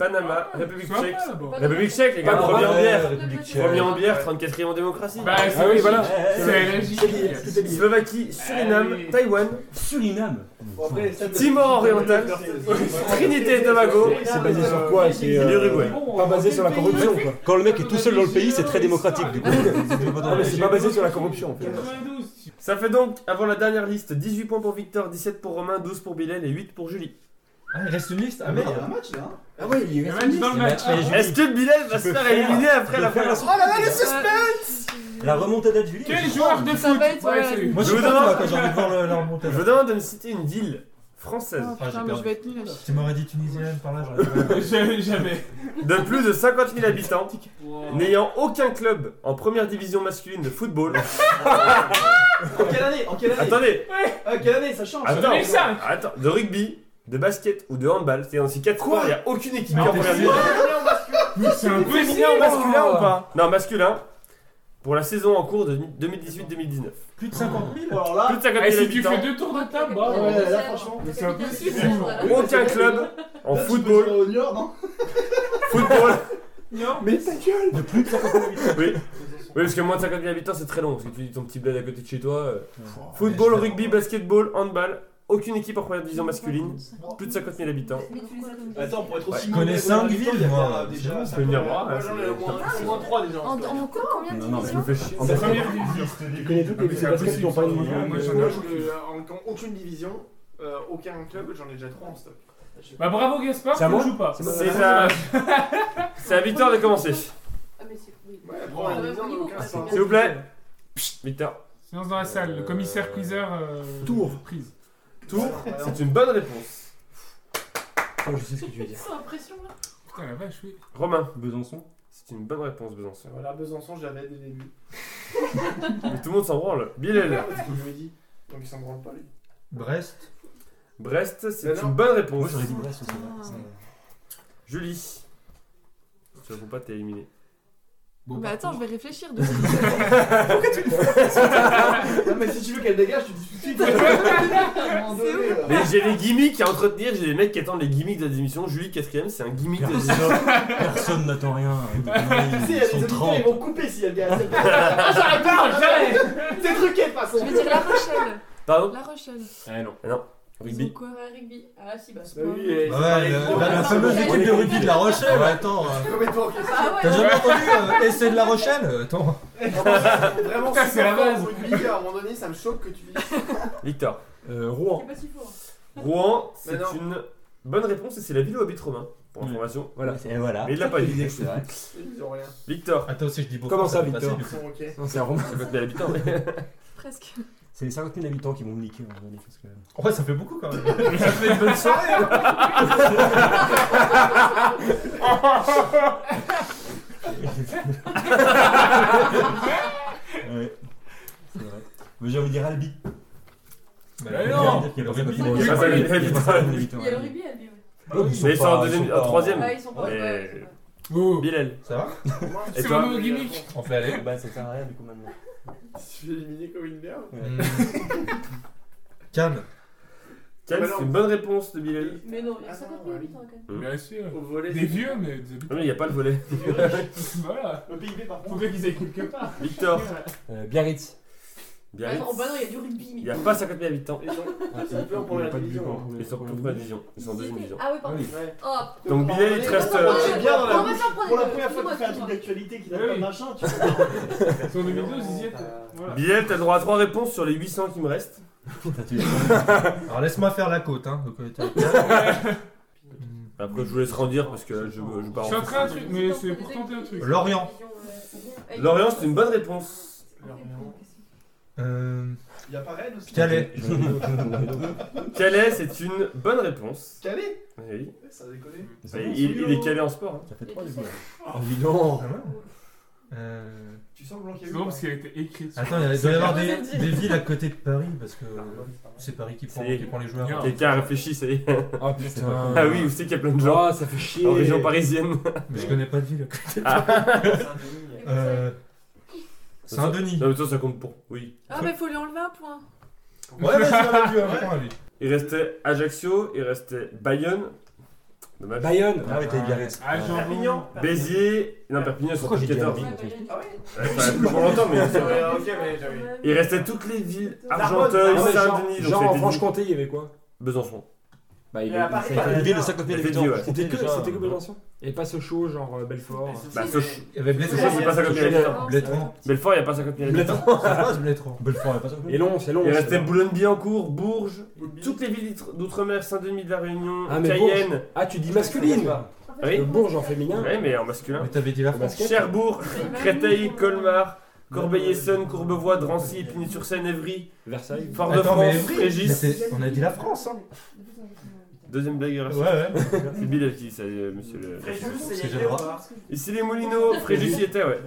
Panama, République
Sympa,
tchèque. République tchèque, les gars, premier en bière.
République tchèque.
Premier en bière, 34ème en démocratie.
Bah, c'est
Ah oui, voilà.
C'est.
C'est.
Slovaquie, Suriname,
Allez.
Taïwan,
Suriname.
Timor oriental, Trinité et Tobago.
C'est basé sur quoi C'est euh,
l'Uruguay.
pas basé sur la corruption quoi.
Quand le mec est tout seul dans le pays, c'est très démocratique du coup.
Non mais c'est pas basé sur la corruption en fait.
92.
Ça fait donc, avant la dernière liste, 18 points pour Victor, 17 pour Romain, 12 pour Bilal et 8 pour Julie.
Ah, il reste une liste
Ah, mais il y a un match là.
Ah ouais, il
y a un match dans le match.
Est-ce que Bilal va se faire éliminer après la fin
Oh là là, le suspense
La remontada de Julie.
Quel joueur de
Ça
foot.
Moi, je
Je vous demande-
quand j'ai envie de voir le- la
Je
remontada.
vous demande de me citer une ville française
Oh putain, mais je vais être nulle à chier.
Tu m'aurais dit tunisienne par là, j'aurais.
Jamais, jamais.
de plus de 50 000 habitants, n'ayant aucun club en première division masculine de football.
En quelle année En quelle année?
Attendez,
Ah, quelle année? Ça change.
attends,
2005.
attends, de rugby, de basket ou de handball, c'est dans ces 4 sports, il n'y a aucune équipe
Mais
qui est en première division.
C'est impossible.
Féminin ou masculin ou pas?
Non, masculin, pour la saison en cours de 2018-2019.
Plus de 50 000
Alors là,
Plus de 50
Eh,
000
si tu fais deux tours de table, bah,
Ouais,
ouais.
là, franchement.
Mais c'est impossible.
aucun club en
là, tu peux
football, football,
Non.
Mais ta gueule
de plus de 50 000 habitants.
oui. Oui, parce que moins de 50 000 habitants, c'est très long. Parce que tu dis ton petit bled à côté de chez toi. euh. Football, rugby, basketball, handball, aucune équipe en première division masculine, plus de 50 000 habitants.
Attends, pour être aussi
Je connais
mauvais
cinq
au New York,
villes, moi.
déjà.
Tu peux venir voir,
Moi,
hein,
j'en ai au moins- au moins 3 déjà.
En, en combien de
Non, non, mais
Je me
divisions
fais chier.
En
Première division.
tu connais toutes les villes de basket qui n'ont pas une
Moi,
division.
moi, j'en ai un.
je- en en aucune division, euh, aucun club, j'en ai déjà 3 en stock.
Bah bravo Gaspard,
C'est à
tu
moi
joues pas.
C'est
à... c'est à Victor de commencer.
Ah, mais c'est. Oui.
Ouais, prends la division, on a aucun stock.
S'il vous plaît. Victor.
Silence dans la salle, le commissaire quizzer. euh,
Tour.
Prise.
Tour, c'est une bonne réponse.
Oh, je sais ce que tu veux dire.
C'est l'impression là.
Putain la vache, oui.
Romain,
Besançon.
c'est une bonne réponse, Besançon.
Voilà, Besançon, je l'avais dès le début.
Mais tout le monde s'en branle. Bilal.
C'est ce que je lui ai dit. Donc il s'en branle pas, lui.
Brest.
Brest, c'est une bonne
Moi,
réponse.
j'aurais dit Brest aussi.
Ah.
Julie. Si tu réponds pas, t'es éliminé.
Mais attends, je vais réfléchir dessus.
Non, mais si tu veux qu'elle dégage, tu dis tout de suite.
Mais j'ai des gimmicks à entretenir, j'ai des mecs qui attendent les gimmicks de la démission. Julie, quatrième, c'est un gimmick de la démission.
Personne n'attend rien.
Tu sais, il y a
Ils
des
sont
auditeurs,
30.
ils vont couper si elle gagne. Ah, j'arrête pas, j'arrête C'est truqué de toute façon.
Je vais dire La Rochelle.
Pardon
La Rochelle.
Ah non. Ah non. Rugby.
Ils ont quoi
rugby? Ah si, bah
Bah oui, et-
Ouais, la, la- la fameuse équipe de rugby de La Rochelle, attends. euh.
Ah ouais,
T'as jamais entendu euh, Essai de La Rochelle Euh, Attends.
Vraiment,
c'est la base.
rugby, à un moment donné, ça me choque que tu dises.
Victor.
Rouen.
c'est pas si fort.
Rouen, c'est une bonne réponse et c'est la ville où habite Romain, pour information.
Voilà.
Et voilà.
Mais il l'a pas dit.
C'est vrai.
Ils ont rien.
Victor.
Attends aussi, je dis beaucoup.
Comment ça, Victor c'est un Romain.
50 000 habitants. mais-
Presque.
C'est les 50 000 habitants qui vont me niquer. donné, parce que-
Ouais, ça fait beaucoup quand même.
Ça fait une bonne soirée. ouais, c'est vrai. Mais j'ai envie de dire Albi.
Bah,
Mais
non.
non.
Dire qu'il y a le
Albi,
rugby.
il y a
le rugby, Albi, ouais.
Mais ils sont en deuxième, en troisième.
Ah, ils sont pas.
Mais-
ouais, c'est ça.
Bilal.
Ça va
C'est
toi
un nouveau gimmick.
On fait aller.
Bah, ça sert à rien du coup maintenant.
Suis éliminé comme une merde.
Cannes.
Calme, c'est une bonne réponse de Bilal.
Mais non, il y a
Ah,
50
non,
000
oui.
habitants quand même.
Bien sûr.
Au volet.
Des
c'est-
vieux, mais des
Non,
habitants.
mais il n'y a pas le volet.
Voilà.
Le PIB par contre.
Faudrait qu'ils aient quelque part.
Victor.
Euh, Biarritz.
Ah
Biarritz.
non, bah non, il y a du rugby.
Il n'y a pas 50 000 habitants.
Ils sont
Ah,
ils peu en première division.
en première-
Ils sont
première
plus près de division. Ils sont en deuxième division.
Ah oui, pardon.
Ouais.
Oh,
Donc Bilal, il te reste. euh,
C'est bien dans la Pour la première fois que tu fais un truc d'actualité qui n'a pas de machin, tu vois.
C'est en 2012, ils y étaient. Voilà.
Bilal, t'as le droit à 3 réponses sur les 800 qui me restent.
Alors laisse-moi faire la côte, hein.
Après, je vous laisse rendir parce que je, je pars
Je suis en
en
train de truc, mais c'est pour tenter un truc.
Lorient.
Lorient, c'est une bonne réponse.
Euh,
Il y a pas Rennes aussi.
Calais.
Calais, c'est une bonne réponse.
Calais
Oui.
Ça a décollé.
Il, il est calé en sport. hein.
Ça fait 3 du coup.
Ah,
Oh, dis donc
Ah ouais Euh,
Tu sens blanc qui a eu
Non, parce qu'il a été écrit. dessus.
Attends, il doit y avoir des, villes à côté de Paris parce que c'est Paris qui prend,
y
qui les joueurs.
Quelqu'un a réfléchi, ça y est.
Ah putain.
Ah oui, vous savez qu'il y a plein de gens
Oh, ça fait chier.
en région parisienne.
Mais je connais pas de ville à côté.
Ah.
Euh, Saint-Denis.
Non, mais toi, ça compte pour. Oui.
Ah, mais faut lui enlever un point.
Ouais, vas-y, on l'a vu avant lui.
Il restait Ajaccio, il restait Bayonne. Dommage.
Bayonne. Ah, ouais, t'as Biarritz.
Perpignan.
Béziers. Non, Perpignan, 14.
Albi
Ah ouais
plus pour longtemps, mais.
Ouais, ok, mais j'avais.
Il restait toutes les villes. Argenteuil,
Ah
Saint-Denis. donc
genre en Franche-Comté, il y avait quoi?
Besançon.
Bah, il
Mais à Paris,
ça a
il y
été
a
une ville de
rien.
50 000
Il y avait
habitants.
ouais.
C'était que,
Déjà,
c'était que
euh,
Besançon Et pas Sochaux, genre euh, Belfort.
Bah,
Il y avait
Sochaux,
Blétran.
c'est pas 50 000 habitants.
Blétran.
Belfort, il n'y a pas 50 000 habitants.
Ça passe Blétran. Belfort, il y a pas ça.
Et long, c'est long.
Il
c'est
restait
long.
Boulogne-Billancourt, Bourges, toutes les villes d'outre-mer, Saint-Denis de la Réunion,
Ah, mais
Cayenne.
Ah, tu dis masculine
Oui.
Le Bourges en féminin
Ouais, mais en masculin.
Mais t'avais dit la France.
Basket.
Cherbourg, Créteil, Colmar, Corbeil-Essonnes, Courbevoie, Drancy, Épinay-sur-Seine, Évry,
Versailles.
Fort-de-France,
Évry, mais c'est- on a dit la France, hein.
Deuxième blague
Ouais,
raciste.
ouais.
C'est Bilal qui dit ça, euh, monsieur le.
Fréjus,
C'est
c'est
j'ai
y
le
ou
droit.
pas
Ici les Moulineaux, Fréjus y était, ouais.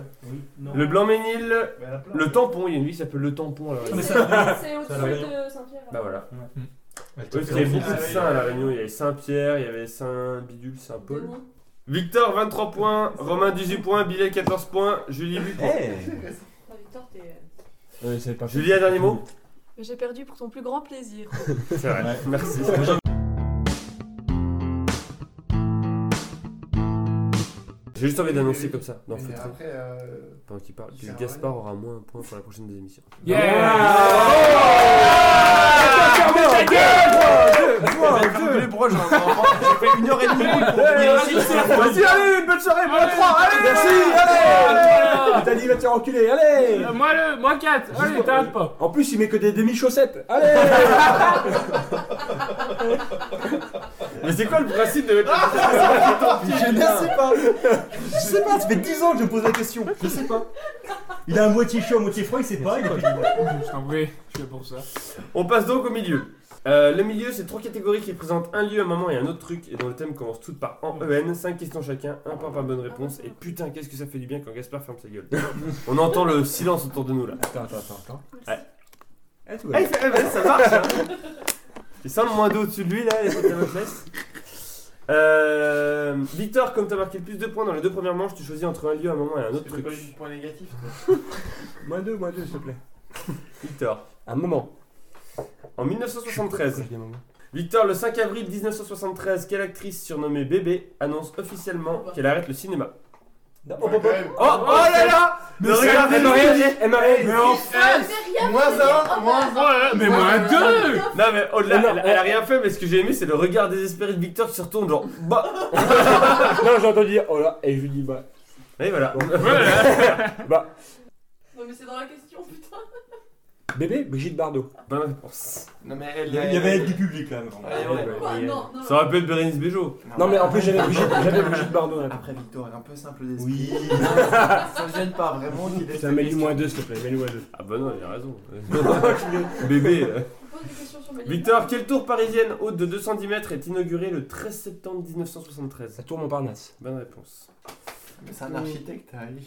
Non.
Le Blanc-Ménil,
il plein.
le Tampon, il y a une ville qui s'appelle le Tampon.
C'est au-dessus
va
de Saint-Pierre.
Bah voilà.
Ouais,
Oui, parce
fait
qu'il y avait beaucoup de
oui,
saints à la
oui.
Réunion. Il y avait Saint-Pierre, il y avait Saint-Bidule, Saint-Paul.
Denis.
Victor, 23 points. Romain, 18 points. Bilal, 14 points. Julie, 8 points.
Eh
Victor, t'es.
Ouais, pas
Julie, un dernier mot
J'ai perdu pour ton plus grand plaisir.
C'est vrai. Merci. J'ai juste envie d'annoncer comme ça, dans
Mais après, euh,
pendant qu'il parle, Gaspard
rien.
aura moins un point pour la prochaine des émissions.
Yeah.
Fait une heure et demie
Vas-y, allez, bonne soirée, bon 3, allez Merci, allez T'as dit, va te faire enculer, allez
Moi le, moi 4, allez, t'arrêtes pas.
En plus, il met que des demi-chaussettes, allez
Mais c'est quoi le principe de mettre
Je ne sais pas. Je sais pas, ça fait 10 ans que je me pose la question. Je sais pas. Il a un moitié chaud, moitié froid, il sait pas. Il est
Je t'en prie, je suis là pour ça.
On passe donc au milieu. Euh, le milieu, c'est trois catégories qui représentent un lieu, un moment et un autre truc, et dont le thème commence toutes par en EN, 5 questions chacun, un point par bonne réponse, et putain, qu'est-ce que ça fait du bien quand Gaspard ferme sa gueule. On entend le silence autour de nous là.
Attends, attends, attends, attends.
Ouais.
Eh, tout va
il
bien.
fait- eh, vas-y, ça marche hein. Il sent le moins d'eau au-dessus de lui là, les potes de Moclès. Euh, Victor, comme tu as marqué le plus de points dans les deux premières manches, tu choisis entre un lieu, un moment et un autre
Tu
truc.
veux du point négatif
Moins deux, moins deux, s'il te plaît.
Victor,
Un moment.
en 1973, Victor, le 5 avril 1973, quelle actrice surnommée Bébé annonce officiellement qu'elle arrête le cinéma?
Oh, oh, oh.
Oh, oh là là Ne regardez
Elle
pas
m'a rien dit, elle m'a rien dit.
Mais enfin
Ah,
Moins un, moins un.
Mais moins deux
Non mais au-delà,
Mais non,
elle, elle a rien fait, mais ce que j'ai aimé c'est le regard désespéré de Victor qui se retourne genre bah
Non, j'ai entendu dire, oh là, et je lui dis, bah.
Et voilà.
Bah,
Non, mais c'est dans la question, putain.
Bébé, Brigitte Bardot.
Bonne réponse.
Non, mais elle.
Il y avait- il y avait du public là.
Ouais, ouais, ouais.
Quoi Non, non.
Ça aurait pu être Bérénice Bejo.
Non, mais en plus, j'avais Brigitte, Brigitte Bardot. là.
Après, Victor est un peu simple d'esprit.
Oui.
Ça me gêne pas vraiment qu'il ait
Putain, mets-lui moins deux, s'il te plaît, mets-lui moins deux.
Ah bah non, il a raison. Bébé. euh. Victor, quelle tour parisienne haute de 210 mètres est inaugurée le 13 septembre 1973
Ça tourne Montparnasse.
Bonne réponse.
Mais c'est un architecte, Ali.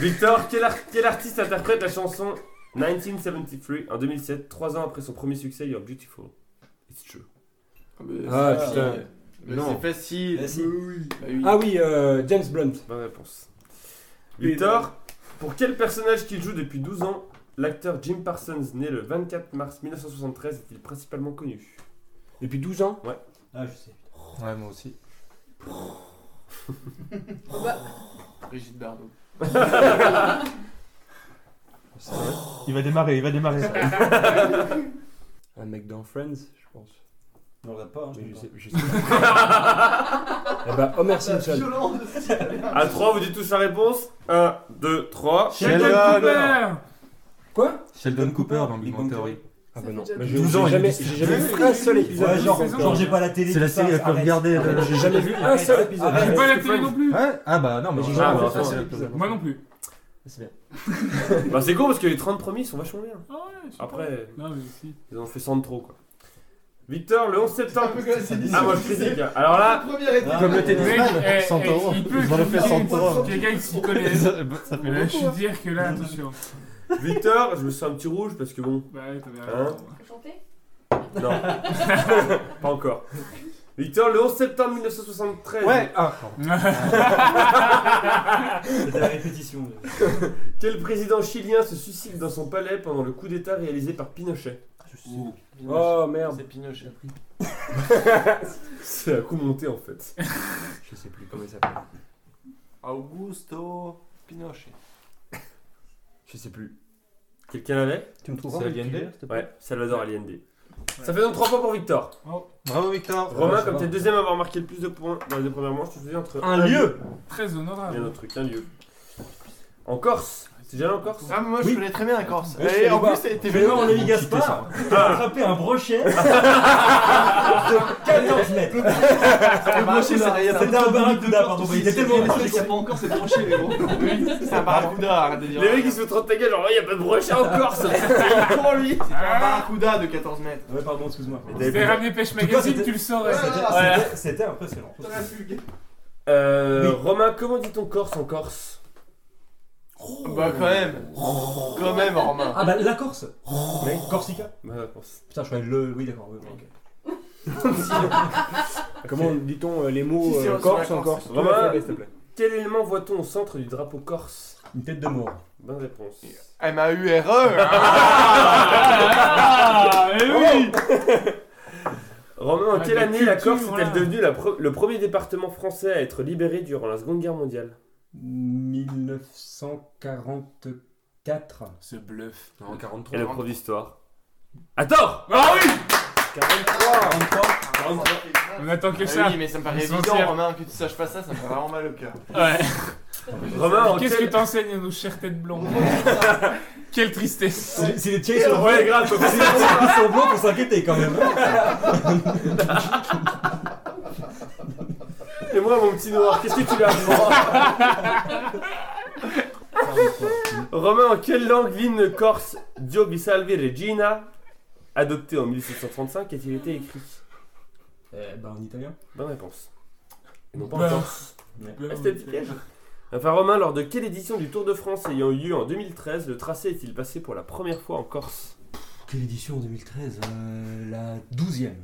Victor, quel, ar- quel artiste interprète la chanson 1973 en 2007, trois ans après son premier succès You're Beautiful It's true.
Ah, putain.
Mais
Non.
c'est facile.
Ah, si.
Bah oui.
Ah oui, euh, James Blunt.
Bonne réponse. Victor, pour quel personnage qu'il joue depuis 12 ans, l'acteur Jim Parsons, né le 24 mars 1973, est-il principalement connu?
Depuis 12 ans?
Ah, je sais. Ouais, moi aussi.
Brigitte Bardot.
Il va démarrer, il va démarrer.
Un mec dans Friends, je pense.
Non, regarde pas. hein,
Mais
je
je
sais
je sais pas. Eh ben, Homer
C'est
Simpson.
violent.
À 3, vous dites tous la réponse. 1, 2, 3.
Sheldon Cooper
Quoi?
Sheldon Cooper dans Big
Big
Bang Theory.
Ah bah non. Mais
déjà
je-
12 ans,
j'ai
il
jamais, j'ai jamais vu un seul épisode.
Ouais, genre,
saison.
genre j'ai pas la télé.
C'est la
tout
série plus
arrête.
regardée.
Arrête.
de-
J'ai jamais vu un seul épisode.
Arrête.
J'ai pas la télé non plus.
Ouais Ah bah non, mais j'ai
j'ai
Ah,
jamais
bah,
vu un
attends.
seul épisode.
Moi non plus.
C'est bien.
Bah, c'est con parce que les 30 premiers ils sont vachement bien.
Ah ouais, je
Après.
Non, mais si.
ils en ont fait 100 de trop quoi. Victor, le 11
C'est un
septembre.
peu comme c'est
Ah, moi je critique. Alors là,
Première étape.
Comme le
Mec,
tennis.
eh,
100
eh,
euros.
il peut
Ils en ont fait
critiquer
100 euros.
Quelqu'un qui s'y connaît.
Ça fait
Mais je
beaucoup.
suis dire que là, attention.
Victor, je me sens un petit rouge parce que bon,
Bah ouais, t'avais
Hein
raison.
Chanter
non, pas encore. Victor, le 11 septembre 1973.
Ouais, ah,
C'était la répétition.
Quel président chilien se suicide dans son palais pendant le coup d'état réalisé par Pinochet
Oh merde.
C'est Pinochet.
C'est un coup monté en fait.
Je sais plus comment il s'appelle.
Augusto Pinochet.
Je sais plus. Quelqu'un l'avait
Tu me trouves
C'est Allende
Ouais, Salvador Allende. Ça fait donc 3 points pour Victor.
Bravo Victor.
Romain, comme t'es le deuxième à avoir marqué le plus de points dans les deux premières manches, tu te dis entre
Un lieu
Très
et un
honorable.
autre truc, un lieu. En Corse T'es déjà allé en Corse
Ah, mais moi je
Oui.
connais très bien la Corse.
Je
Et en plus, t'es
Tu
t'es
vas voir,
venu.
Lévi Gaspard a attrapé un brochet de 14 mètres.
Le brochet, c'est rien.
C'était un barracuda, pardon, mais il était tellement
Il
grand.
n'y a pas encore, c'est brochet, mais bon.
C'est un barracuda, arrête de dire.
Les mecs ils se de ta gueule, genre, il y a pas de brochet en Corse C'est con lui
C'est un barracuda de 14 mètres.
Ouais, pardon, excuse-moi.
C'était
plus-
ramené Pêche
tout cas,
Magazine,
c'était-
tu le saurais.
C'était-
Ouais.
c'était- C'était impressionnant.
La.
Euh,
Oui.
Romain, comment dit-on Corse en Corse?
Bah, quand même. Quand même, Romain.
Ah bah la Corse Oui, Corsica
Bah, la Corse.
Putain, je croyais le... Oui, d'accord. oui, ok.
Comment dit-on euh, les mots
Si, si,
euh, corse en
Corse.
corse?
Romain.
S'il te plaît.
Quel élément voit-on au centre du drapeau corse?
Une tête de mort.
Bonne réponse.
M-A-U-R-E.
Ah, eh oui
Romain, en
Ah,
quelle année la
culture,
Corse est-elle
voilà.
devenue la pre- le premier département français à être libéré durant la Seconde Guerre mondiale?
1944.
Ce bluff.
Non, 43.
Et le prof d'histoire Attends
Ah oui
43
On attend que
Ah
ça.
oui, mais ça me paraît
Ils sont
évident,
fiers.
Romain, que tu saches pas ça, ça me fait vraiment mal au cœur.
Ouais.
Romain, en
Qu'est-ce que t'enseignes à nos chères têtes blondes Quelle tristesse.
C'est c'est les tiens, ils sont blancs.
Ouais, grave,
C'est les tiens, ils sont blancs, faut s'inquiéter quand même.
Et moi, mon petit noir, qu'est-ce que tu lui apprends Romain, en quelle langue l'hymne corse Dio vi salvi Regina, adopté en 1735, a-t-il été écrit?
Eh ben en italien.
Bonne réponse. Et non pas en corse. Ah, C'était un petit piège. Enfin, Romain, lors de quelle édition du Tour de France ayant eu lieu en 2013, le tracé est-il passé pour la première fois en Corse?
Quelle édition en 2013 euh, La 12ème.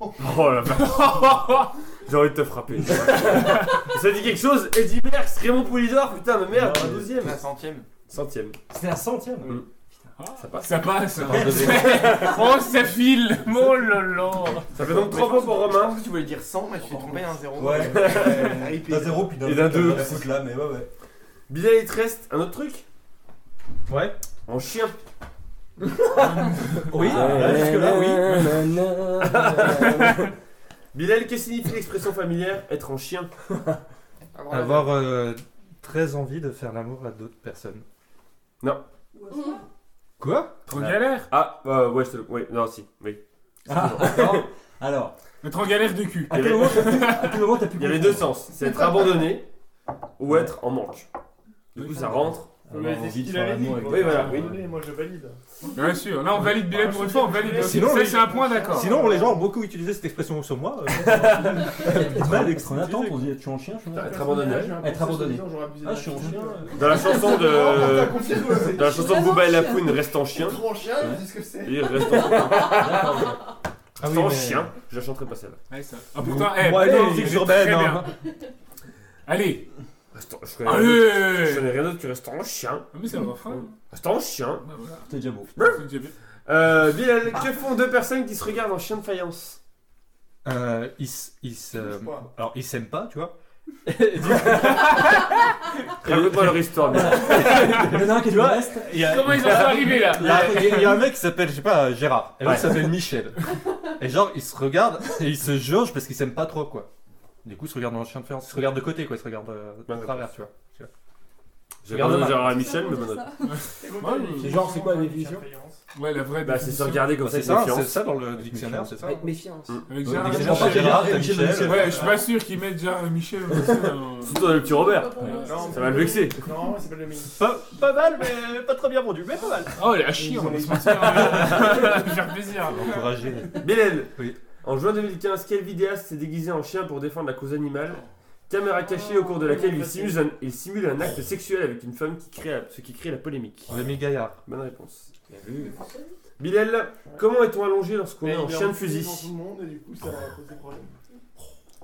Oh la vache J'ai envie de te frapper. Ça dit quelque chose Eddie Merckx, Raymond Poulidor, putain, mais merde, la douzième.
La centième.
Centième.
C'était la centième
Mm. Ça passe.
Ça passe. oh, ça file. Oh lolo.
Ça fait donc
Mais
3
je
points pour
Je
Romain.
pense que tu voulais dire 100, mais tu t'es trompé d'un 0.
Ouais. D'un zéro puis d'un
Et d'un deux.
La faute là, mais ouais, ouais.
Bilal, il te reste un autre truc
Ouais.
En chien.
Oui, là, jusque là, oui.
Bilal, que signifie l'expression familière être en chien?
Avoir euh, très envie de faire l'amour à d'autres personnes. Quoi?
Trop galère.
Ah, euh, ouais, je te le. Oui, non, si, oui.
Ah, alors, alors,
trop galère de cul.
à quel moment à quel moment t'as pu
Il y avait deux sens c'est être abandonné ou être en manque. Du coup, ça rentre.
Avoir envie de faire l'amour avec
Oui, voilà, oui.
Moi, je valide.
Bien sûr. Là, on valide Bilal pour une fois, on valide.
Sinon,
ça,
les-
c'est un point d'accord.
Sinon, les gens ont beaucoup utilisé cette expression sur moi. euh.
Attends, on dit être en chien, je suis en
Être abandonné.
Être abandonné. Ah, je suis en chien.
Dans la chanson de. Dans la chanson de Booba et la Poune, reste en chien.
Trop en chien, dis ce que c'est.
Et reste en, reste chien. Je la chanterai pas celle-là.
Ah, pourtant, eh, pourtant,
musique
c'est
urbaine.
Allez.
Je connais rien d'autre- je
Allez.
connais rien d'autre que reste en chien.
Ah, mais c'est un refrain.
Reste en chien.
Bah, voilà.
C'est déjà beau.
C'est.
Euh, Bilal, que font deux personnes qui se regardent en chien de faïence?
Euh, ils, s- ils se-
pas.
alors, ils s'aiment pas, tu vois.
Raconte-moi leur histoire. mais-
Il y en a un qui est du reste.
Il y a-
Comment ils en sont arrivés là
Il y, a, il y a un mec qui s'appelle, je sais pas, Gérard. Et l'autre
Ouais.
s'appelle Michel. Et genre, ils se regardent et ils se jaugent parce qu'ils s'aiment pas trop, quoi. Du coup, ils se regardent dans le chien de fer. Ils se regardent de côté, quoi. Ils se regardent euh, de travers, tu vois.
J'ai
Regarde.
Gérard Michel, mais note.
C'est genre, c'est quoi la définition
Ouais, la vraie
Bah, c'est se regarder comme ça
C'est
avec
ça, c'est
méfiance.
ça dans le dictionnaire, c'est ça
Avec méfiance.
Avec
Ouais,
Gérard et Michel. Ouais, je suis pas sûr qu'ils mettent Gérard et Michel
Surtout dans le petit Robert.
Non,
Ça va le vexer.
Non, c'est pas le même.
Pas, mal, mais pas très bien vendu, mais pas mal.
Oh, elle est à chier, on va se mentir. hein. faire plaisir.
Encouragé.
Bilal.
Oui.
En juin 2015, quel vidéaste s'est déguisé en chien pour défendre la cause animale? Caméra cachée au cours de laquelle il simule, un, il simule un acte sexuel avec une femme qui crée, ce qui crée la polémique.
Rémi Gaillard.
Bonne réponse. Bilal, comment est-on allongé lorsqu'on est en chien de fusil?
Dans tout le monde et du coup, ça a posé problème.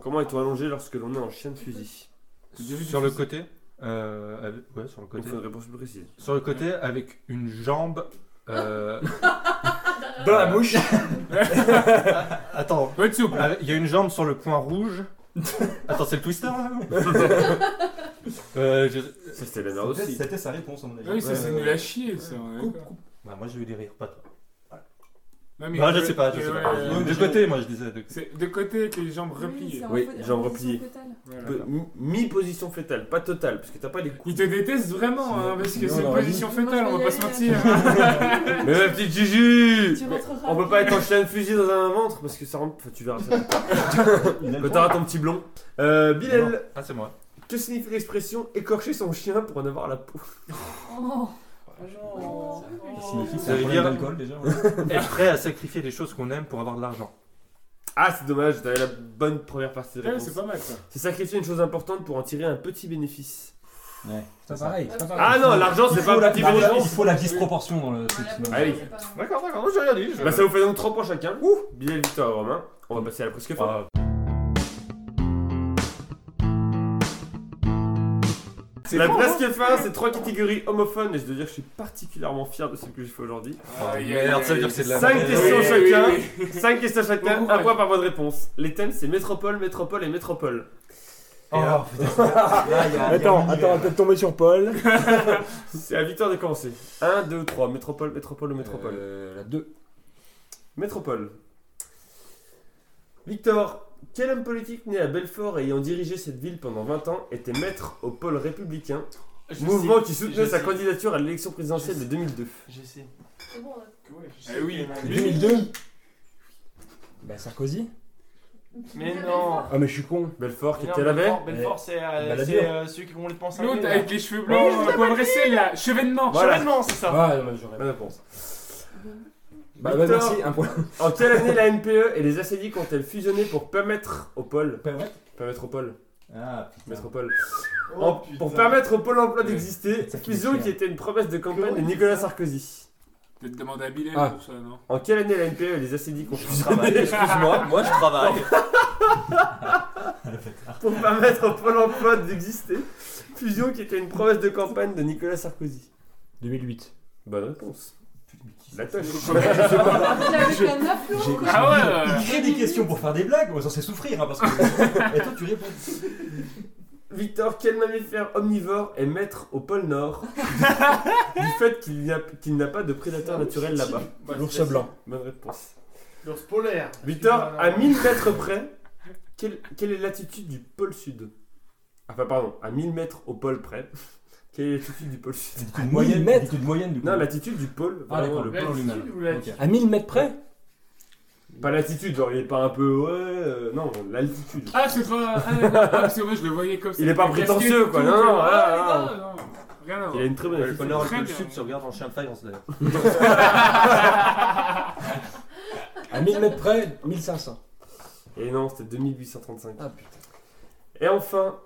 Comment est-on allongé lorsque l'on est en chien de fusil?
Sur le côté euh, avec- Ouais, sur le
Il
côté.
faut une réponse plus précise.
Sur le côté, avec une jambe. euh,
Dans la bouche.
Attends. Avec- Il y a une jambe sur le point rouge. Attends, c'est le twister là euh, je-
c'était la aussi.
C'était sa réponse, à mon avis.
Oui, ça c'est nul à chier, ça. est d'accord.
Bah, moi j'ai eu des rires, pas toi.
Non, mais-
Non, je sais pas, je sais
ouais,
pas.
ouais,
De côté, moi je disais. de-
C'est de côté avec les jambes repliées.
Oui, jambes repliées.
Voilà.
Peu- mi- Mi-position fétale, pas totale, parce que t'as pas des
Ils
coups.
te détestent vraiment, hein, parce que
Non,
c'est une
non,
position
Moi,
fétale, on va pas se
aller,
mentir.
Mais ma petite Juju
Tu rentreras
On peut pas être en chien de fusil dans un ventre parce que ça rentre. Enfin, tu verras ça. Quand t'auras ton petit blond. Euh, Bilal,
Ah, c'est moi.
que signifie l'expression écorcher son chien pour en avoir la peau
Oh.
Ça signifie que
Ça
c'est un
veut
problème
dire-
d'alcool déjà.
Être prêt à sacrifier des choses qu'on aime pour avoir de l'argent.
Ah, c'est dommage, t'avais la bonne première partie de
Ouais,
réponse.
c'est pas mal ça.
C'est sacrifier une chose importante pour en tirer un petit bénéfice.
Ouais, c'est pas pareil. c'est pas pareil.
Ah non, l'argent
Il
c'est
faut
pas
la-
un petit
il faut la- Il
bénéfice.
faut la disproportion dans le truc. sinon-
oui.
D'accord, d'accord, j'ai rien dit. je-
Bah, ça vous fait donc 3 points chacun. Ouh Bilal, Victor Romain. On va passer à la presque fin. La presque fin, c'est trois catégories homophones et je dois dire que je suis particulièrement fier de ce que j'ai fait aujourd'hui.
Ah,
Aïe,
merde,
aïe,
ça veut dire
aïe.
que c'est de la
5
merde.
questions
Oui,
chacun.
oui, oui.
5 questions chacun, un point par bonne réponse. Les thèmes c'est métropole, métropole et métropole.
Oh,
Là, il y a- il y a
Attends, attends, on va peut-être tomber sur Paul.
C'est à Victor de commencer. 1, 2, 3. Métropole, métropole ou métropole
Euh, La 2.
Métropole. Victor, quel homme politique né à Belfort et ayant dirigé cette ville pendant 20 ans était maître au pôle républicain, mouvement qui soutenait sa candidature à l'élection présidentielle de 2002
Je sais.
C'est bon, là.
Eh oui.
2002 Bah Sarkozy.
Mais non
Ah mais je suis con.
Belfort,
Mais non,
quel avait
Belfort, Belfort, c'est euh,
Balladur.
c'est, euh, celui qui est complètement cinglé.
L'autre
là.
avec les cheveux blancs, un poivre essai là, chevènement.
Voilà.
Chevènement, c'est ça.
Ah non, mais j'aurais
Bonne réponse.
Bah, bah
Victor.
merci, un point.
En quelle année la NPE et les ACDI ont-elles fusionné pour permettre au pôle Permettre au pôle
Ah, putain.
Métropole.
Oh,
En-
putain.
pour permettre au Pôle emploi d'exister,
Ça fait
fusion qui était une promesse de campagne de Nicolas Sarkozy.
Peut-être demander à Bilal
Ah.
pour ça, non
En quelle année la NPE et les ACDI ont fusionné
Excuse-moi, moi je travaille.
pour permettre au Pôle emploi d'exister Fusion qui était une promesse de campagne de Nicolas Sarkozy.
2008.
Bonne réponse. La touche.
J'avais qu'un 9
J'ai-
Ah ouais
Il crée des questions pour faire des blagues, on est censé souffrir hein, parce que. Et toi tu réponds.
Victor, quel mammifère omnivore est maître au pôle Nord du fait qu'il n'y a- qu'il n'a pas de prédateur naturel là-bas?
Bah,
L'ours
c'est
blanc.
Bonne réponse.
L'ours polaire.
Victor, à 1000 mètres près, quelle, quelle est l'attitude du pôle sud? Enfin, pardon, à 1000 mètres au pôle près, quelle est l'attitude du pôle sud
Une moyenne,
mètres.
une moyenne du coup.
Non, l'attitude du pôle,
Ah,
vraiment
d'accord.
le
Le pôle en lui-même.
L'altitude ou la-
Ok.
À 1000 mètres près?
Pas l'attitude, genre il est pas un peu. Ouais, euh, non, l'altitude.
Ah, c'est pas. Ah, d'accord. Ah, que moi je le voyais comme ça.
Il est pas
avec la
prétentieux,
casquette
quoi.
et
Non, non,
Ah, non, non, Rien à
Il a
voir.
une très bonne
Le
attitude.
connard
Très
le
bien.
sud se regarde en chien de faïence d'ailleurs.
À 1000 mètres près, 1500.
Et non, c'était 2835.
Ah putain.
Et enfin,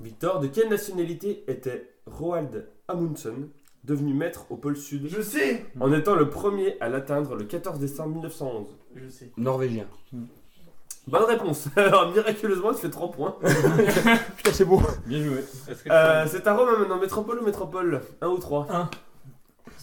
Victor, de quelle nationalité était Roald Amundsen, devenu maître au pôle sud,
Je sais
en étant le premier à l'atteindre le 14 décembre 1911
Je sais.
Norvégien.
Bonne réponse. Alors, miraculeusement, tu fais 3 points.
Putain, c'est beau.
Bien joué.
Est-ce que
Euh, c'est à Rome maintenant, métropole ou métropole? 1 ou 3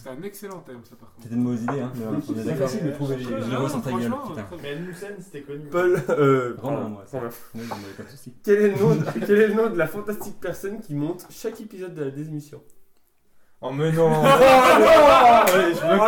C'est un excellent thème, ça, par contre.
C'était une mauvaise idée, hein. on est
C'est
d'accord.
facile de trouver les.
Je les vois sans ta gueule,
franchement,
putain.
bien.
Mais Edmundsen, c'était connu.
Paul. Euh,
moi, ça.
Romain.
Oui, j'en avais pas de soucis.
Quel est, le nom de, quel est le nom de la fantastique personne qui monte chaque épisode de la désémission?
Oh, mais non
Oh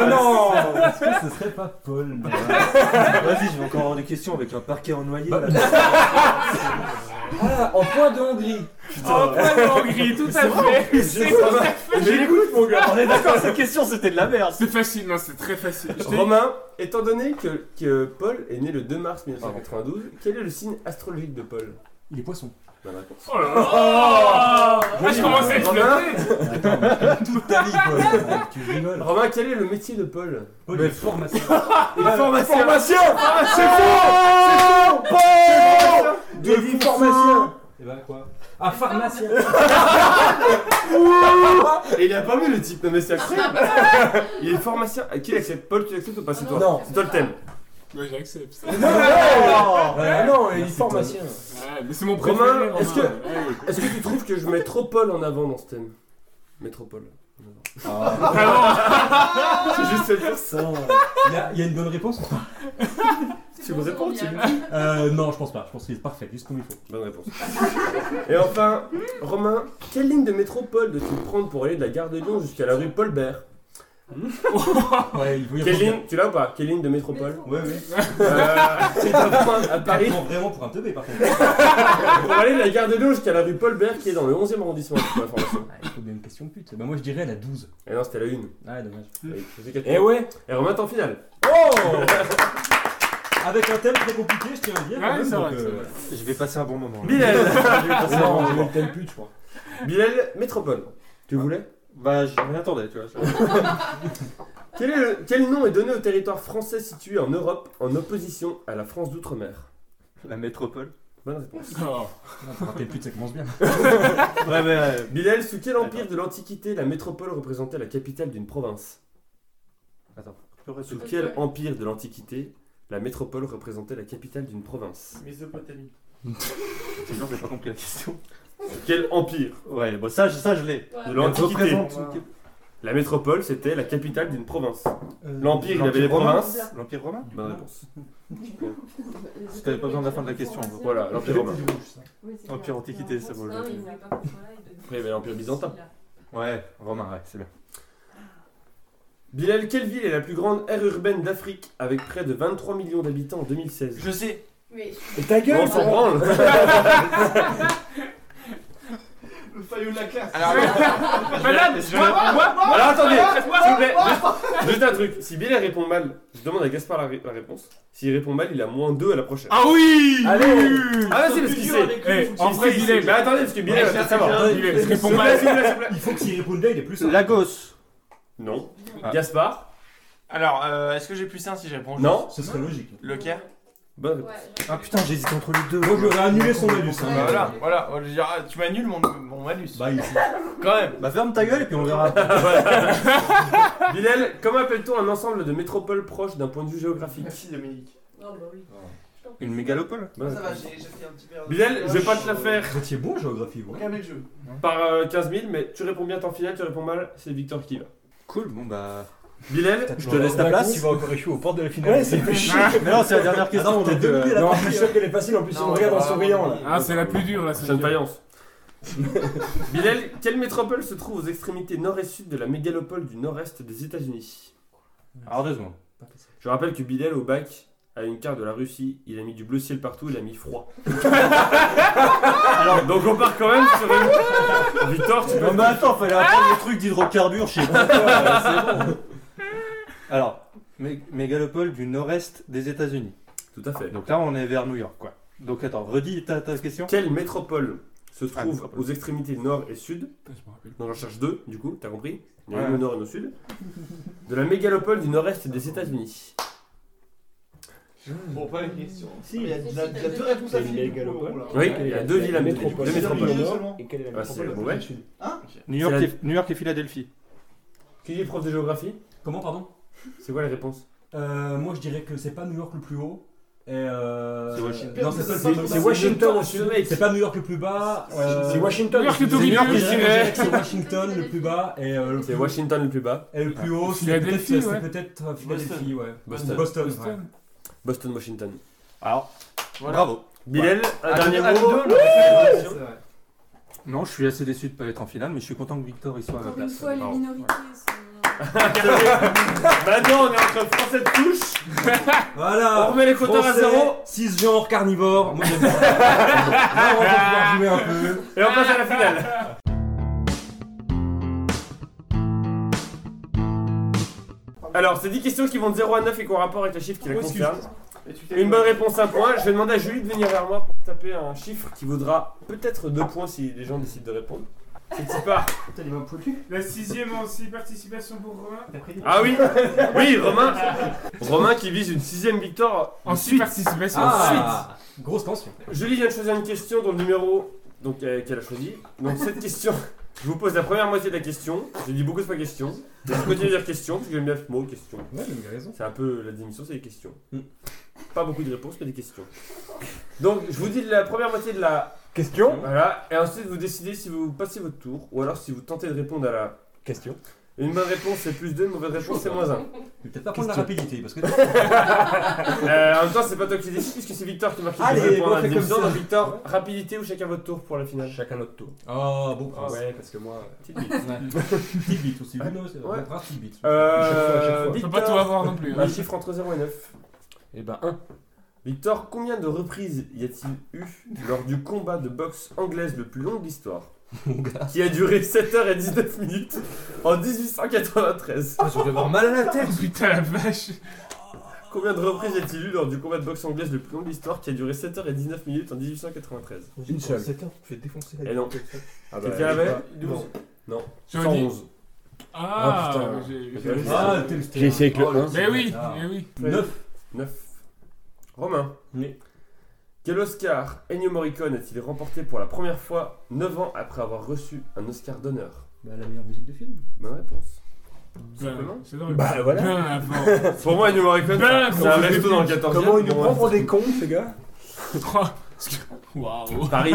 non Est-ce que ce serait pas Paul.
Vas-y, je vais encore avoir des questions avec un parquet en noyer.
Bah,
là.
Ah, en point de Hongrie
Oh, point de Hongrie, tout à fait. C'est tout à fait.
J'écoute, mon gars
On est d'accord, cette question c'était de la merde.
C'est facile, non, c'est très facile.
Romain, étant donné que, que Paul est né le 2 mars 1992, quel est le signe astrologique de Paul?
Il est poisson.
Oh là là Ah, je commence à être.
Attends, toute ta vie, Paul Tu rigoles
Romain, quel est le métier de Paul?
Paul, il est formation.
Il est pharmacien.
Formation
C'est faux C'est faux
De formation
Et bah quoi Ah, pharmacien
Et il a pas vu le type, non mais c'est incroyable Il est pharmacien. Qui l'accepte Paul, tu l'acceptes ou pas? C'est toi
Non.
C'est toi le thème.
Ouais, j'accepte.
Ah non, il est.
Ouais, mais c'est mon
Romain,
préféré.
est-ce
Romain.
que-. Est-ce que tu trouves que je mets trop Paul en avant dans ce thème? Métropole. C'est juste ça.
Il y, a, il y a une bonne réponse ou pas?
Tu me réponds, tu
Euh, non, je pense pas. Je pense qu'il est parfait, juste comme il faut.
Bonne réponse. Et enfin, Romain, quelle ligne de métropole dois-tu prendre pour aller de la gare de Lyon jusqu'à la rue Paul Bert
Ouais, il faut y
Quelle ligne Tu l'as ou pas? Quelle ligne de métropole
Ouais, ouais.
euh, C'est un point à Paris.
Prends vraiment pour un teubé, par contre.
Pour aller de la gare de Lyon jusqu'à la rue Paul Bert qui est dans le 11e arrondissement, pour l'information.
Ah, il faut bien une question de pute. Bah, moi, je dirais la 12.
Et non, c'était la 1.
Ah, dommage.
Eh ouais
Et Romain, t'es en finale.
Oh Avec un thème très compliqué, je tiens à dire.
Ouais,
quand même,
c'est
donc,
vrai, c'est
euh.
Je vais passer un bon moment. là.
Bilal
Non, j'ai eu le thème pute, je crois.
Bilal, métropole. Tu voulais
Bah, je m'y attendais, tu vois.
quel, est le- quel nom est donné au territoire français situé en Europe en opposition à la France d'outre-mer?
La métropole.
Bonne réponse.
Oh.
un thème pute, ça commence bien.
Ouais, mais. euh,
Bilal, sous quel empire de l'Antiquité la métropole représentait la capitale d'une province? Sous quel empire de l'Antiquité la métropole représentait la capitale d'une province
Mésopotamie.
C'est sûr, j'ai pas compris la question.
Quel empire?
Ouais, bon, ça, je- ça je l'ai.
de l'Antiquité
représente-
La métropole, c'était la capitale d'une province.
Euh,
L'empire, il avait les
romain.
provinces.
L'Empire romain
Bonne réponse.
T'avais pas besoin de la fin de la question.
Voilà, l'Empire romain.
Empire Antiquité,
qu'on soit là. il
Après, il y avait l'Empire byzantin.
Ouais, romain, ouais, c'est bien.
Bilal, quelle ville est la plus grande aire urbaine d'Afrique avec près de 23 millions d'habitants en 2016
Je sais.
Mais
Et ta
Bon, on s'en branle
Le faillot de la classe.
Alors, madame,
je-
Alors attendez, s'il vous plaît, juste, juste un truc. Si Bilal répond mal, je demande à Gaspard la, ré- la réponse. S'il répond mal, il a moins 2 à la prochaine.
Ah oui
Allez
Ah, vas-y, parce qu'il sait.
Eh, en vrai, Bilal.
Mais attendez, parce que Bilal va peut-être savoir.
Bilal,
S'il
réponds
vous plaît,
mal.
s'il vous plaît, s'il vous plaît.
Il faut que s'il répond bien, il est plus simple.
Lagos.
Non.
Ah.
Gaspard
Alors, euh, est-ce que j'ai plus un si je réponds juste
Non.
Ce serait logique.
Le Caire
Bonne
Ouais,
réponse.
j'ai-
Ah putain, j'hésite entre les deux.
Moi, j'aurais annulé son malus. hein.
Bah voilà, voilà. Je veux dire, ah, tu m'annules mon, mon malus.
Bah, il
Quand même.
Bah ferme ta gueule et puis on verra.
Bilal, comment appelle-t-on un ensemble de métropoles proches d'un point de vue géographique
Merci Dominique.
Oh, bah oui.
Une mégalopole
Bonne
Ça va,
réponse.
j'ai j'ai fait un petit verre. de-
Bilal, je vais pas te la faire
Vous étiez bon en géographie, vous.
Regardez le jeu.
par euh, 15 000, mais tu réponds bien en finale, tu réponds mal, c'est Victor qui va.
Cool, bon bah.
Bilal,
Je te laisse ta place.
Tu vas encore échouer aux portes de la finale.
Ouais, c'est fait chier. Mais non, c'est la dernière question.
Ah
euh,
la
non.
partie.
je suis sûr qu'elle est facile. En plus,
on regarde en souriant, là.
Ah, c'est la plus dure, là.
c'est une faïence. Bilal, quelle métropole se trouve aux extrémités nord et sud de la mégalopole du nord-est des États-Unis?
Alors deux secondes.
Je rappelle que Bilal, au bac, a une carte de la Russie, il a mis du bleu ciel partout, il a mis froid. Alors, donc on part quand même sur une. Victor, tu peux.
Non mais attends, fallait apprendre le truc d'hydrocarbures, je sais pas quoi, euh, c'est bon. Alors, mé- mégalopole du nord-est des États-Unis.
Tout à fait.
Donc là, on est vers New York, quoi. Donc attends, redis ta, ta question.
Quelle métropole se
Ah,
trouve
métropole.
aux extrémités nord et sud
Putain, je me rappelle.
Donc j'en cherche deux, du coup, t'as compris Il y en a
Ouais.
une au nord et une au sud. De la mégalopole du nord-est des États-Unis.
Bon, pas les questions.
Si.
Il y a, deux réponses à
Une
pour-
Oui, il y a deux villes à mettre.
métropole.
Deux métropoles.
Et quelle est
Ah, c'est
métropole
mauvais.
sud
New York, et, New York et Philadelphie.
Qui est prof de géographie
Comment, pardon
C'est quoi les réponses
Euh, Moi, je dirais que c'est pas New York le plus haut. Et euh...
C'est Washington.
Non, c'est Washington au sud. C'est pas New York le plus bas. euh,
C'est Washington. New York est au
c'est Washington le plus bas et euh, le
C'est
plus
Washington le plus bas.
Et le plus haut, c'est
Philadelphie,
peut-être
ouais.
c'est peut-être Philadelphie, ouais.
Boston.
Boston.
Boston.
Washington.
Alors,
Voilà.
bravo.
Bilal, un
À
dernier
deux- à
mot.
deux,
Ouais.
Non, je suis assez déçu de pas être en finale, mais je suis content que Victor y soit à ma
Encore une
place.
fois, les
Pardon.
minorités sont.
Maintenant, on est entre français de touche.
Voilà.
On remet les compteurs à zéro.
Cisgenre, carnivore. Moi j'aime bien. Là, on va pouvoir jouer un peu.
Et on passe à la finale. Alors, c'est 10 questions qui vont de 0 à 9 et qui ont rapport avec le chiffre qui la concerne. Une bonne réponse, un point. Je vais demander à Julie de venir vers moi pour taper un chiffre qui vaudra peut-être 2 points si les gens décident de répondre. C'est
m'a pollu.
La sixième aussi participation pour Romain.
Ah oui Oui, Romain Romain qui vise une sixième victoire.
En six participations.
Ah, grosse tension.
Julie vient de choisir une question dont le numéro donc, euh, qu'elle a choisi. Donc cette question, je vous pose la première moitié de la question. Je dis beaucoup de fois question. Je continue à dire question parce que j'aime bien ce mot, question.
Ouais, mais il a raison.
C'est un peu la démission, c'est des questions.
Mm.
Pas beaucoup de réponses, mais des questions. Donc je vous dis la première moitié de la
Question
Voilà, et ensuite vous décidez si vous passez votre tour ou alors si vous tentez de répondre à la.
Question.
Une bonne réponse c'est plus 2, une mauvaise réponse c'est moins 1.
Je vais peut-être pas prendre la rapidité parce que.
Euh, en même temps, c'est pas toi qui décide puisque c'est Victor qui marque le
Allez, on fait comme ça.
Donc Victor, rapidité ou chacun votre tour pour la finale
Chacun notre tour. Oh, bon
Ah
prince.
ouais,
parce que moi.
Petite bite.
Petite bite aussi.
Ouais.
Non, c'est
Ouais.
bon prince, petite bite.
Euh.
Faut
Victor,
pas tout avoir non plus.
Un chiffre entre 0 et 9.
Eh ben, 1.
Victor, combien de reprises y a-t-il eu lors du combat de boxe anglaise le plus long de l'histoire?
Mon gars.
Qui a duré 7h19 minutes en 1893
Ah, je vais avoir mal à la tête.
Oh, Putain la vache.
Combien de reprises y a-t-il eu lors du combat de boxe anglaise le plus long de l'histoire qui a duré 7h19 minutes en 1893
Une seule.
7 ans, tu fais défoncer
Et non.
Ah
Quelqu'un l'avait
Non.
Non.
Dit-
111.
Ah,
putain.
j'ai-
Ah, t'es
J'ai essayé avec le
Oh,
1.
Mais oui,
Ah.
mais oui.
9.
9. Romain.
Oui.
Quel Oscar Ennio Morricone a-t-il remporté pour la première fois 9 ans après avoir reçu un Oscar d'honneur?
Bah, la meilleure musique de film.
Bonne réponse. Simplement
C'est drôle.
Bah, voilà.
Avant.
Pour moi, Ennio Morricone,
Ben,
c'est un
comment
resto dans le 14
Comment il nous prend pour des cons, ce gars?
Waouh.
Paris.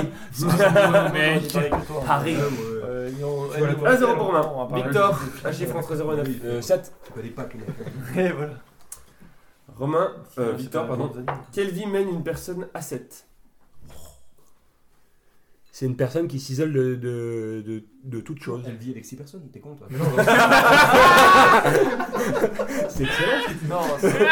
Mec.
Paris.
Euh, non,
1-0 pour Romain. Victor, un chiffre entre 0 et 9.
Euh, 7.
Tu connais pas, le mec.
Et voilà.
Romain, euh, Victor, pardon. Quelle vie mène une personne à 7
C'est une personne qui s'isole de, de, de, de toute chose.
Elle vit avec 6 personnes, t'es con toi.
C'est excellent.
Non, c'est-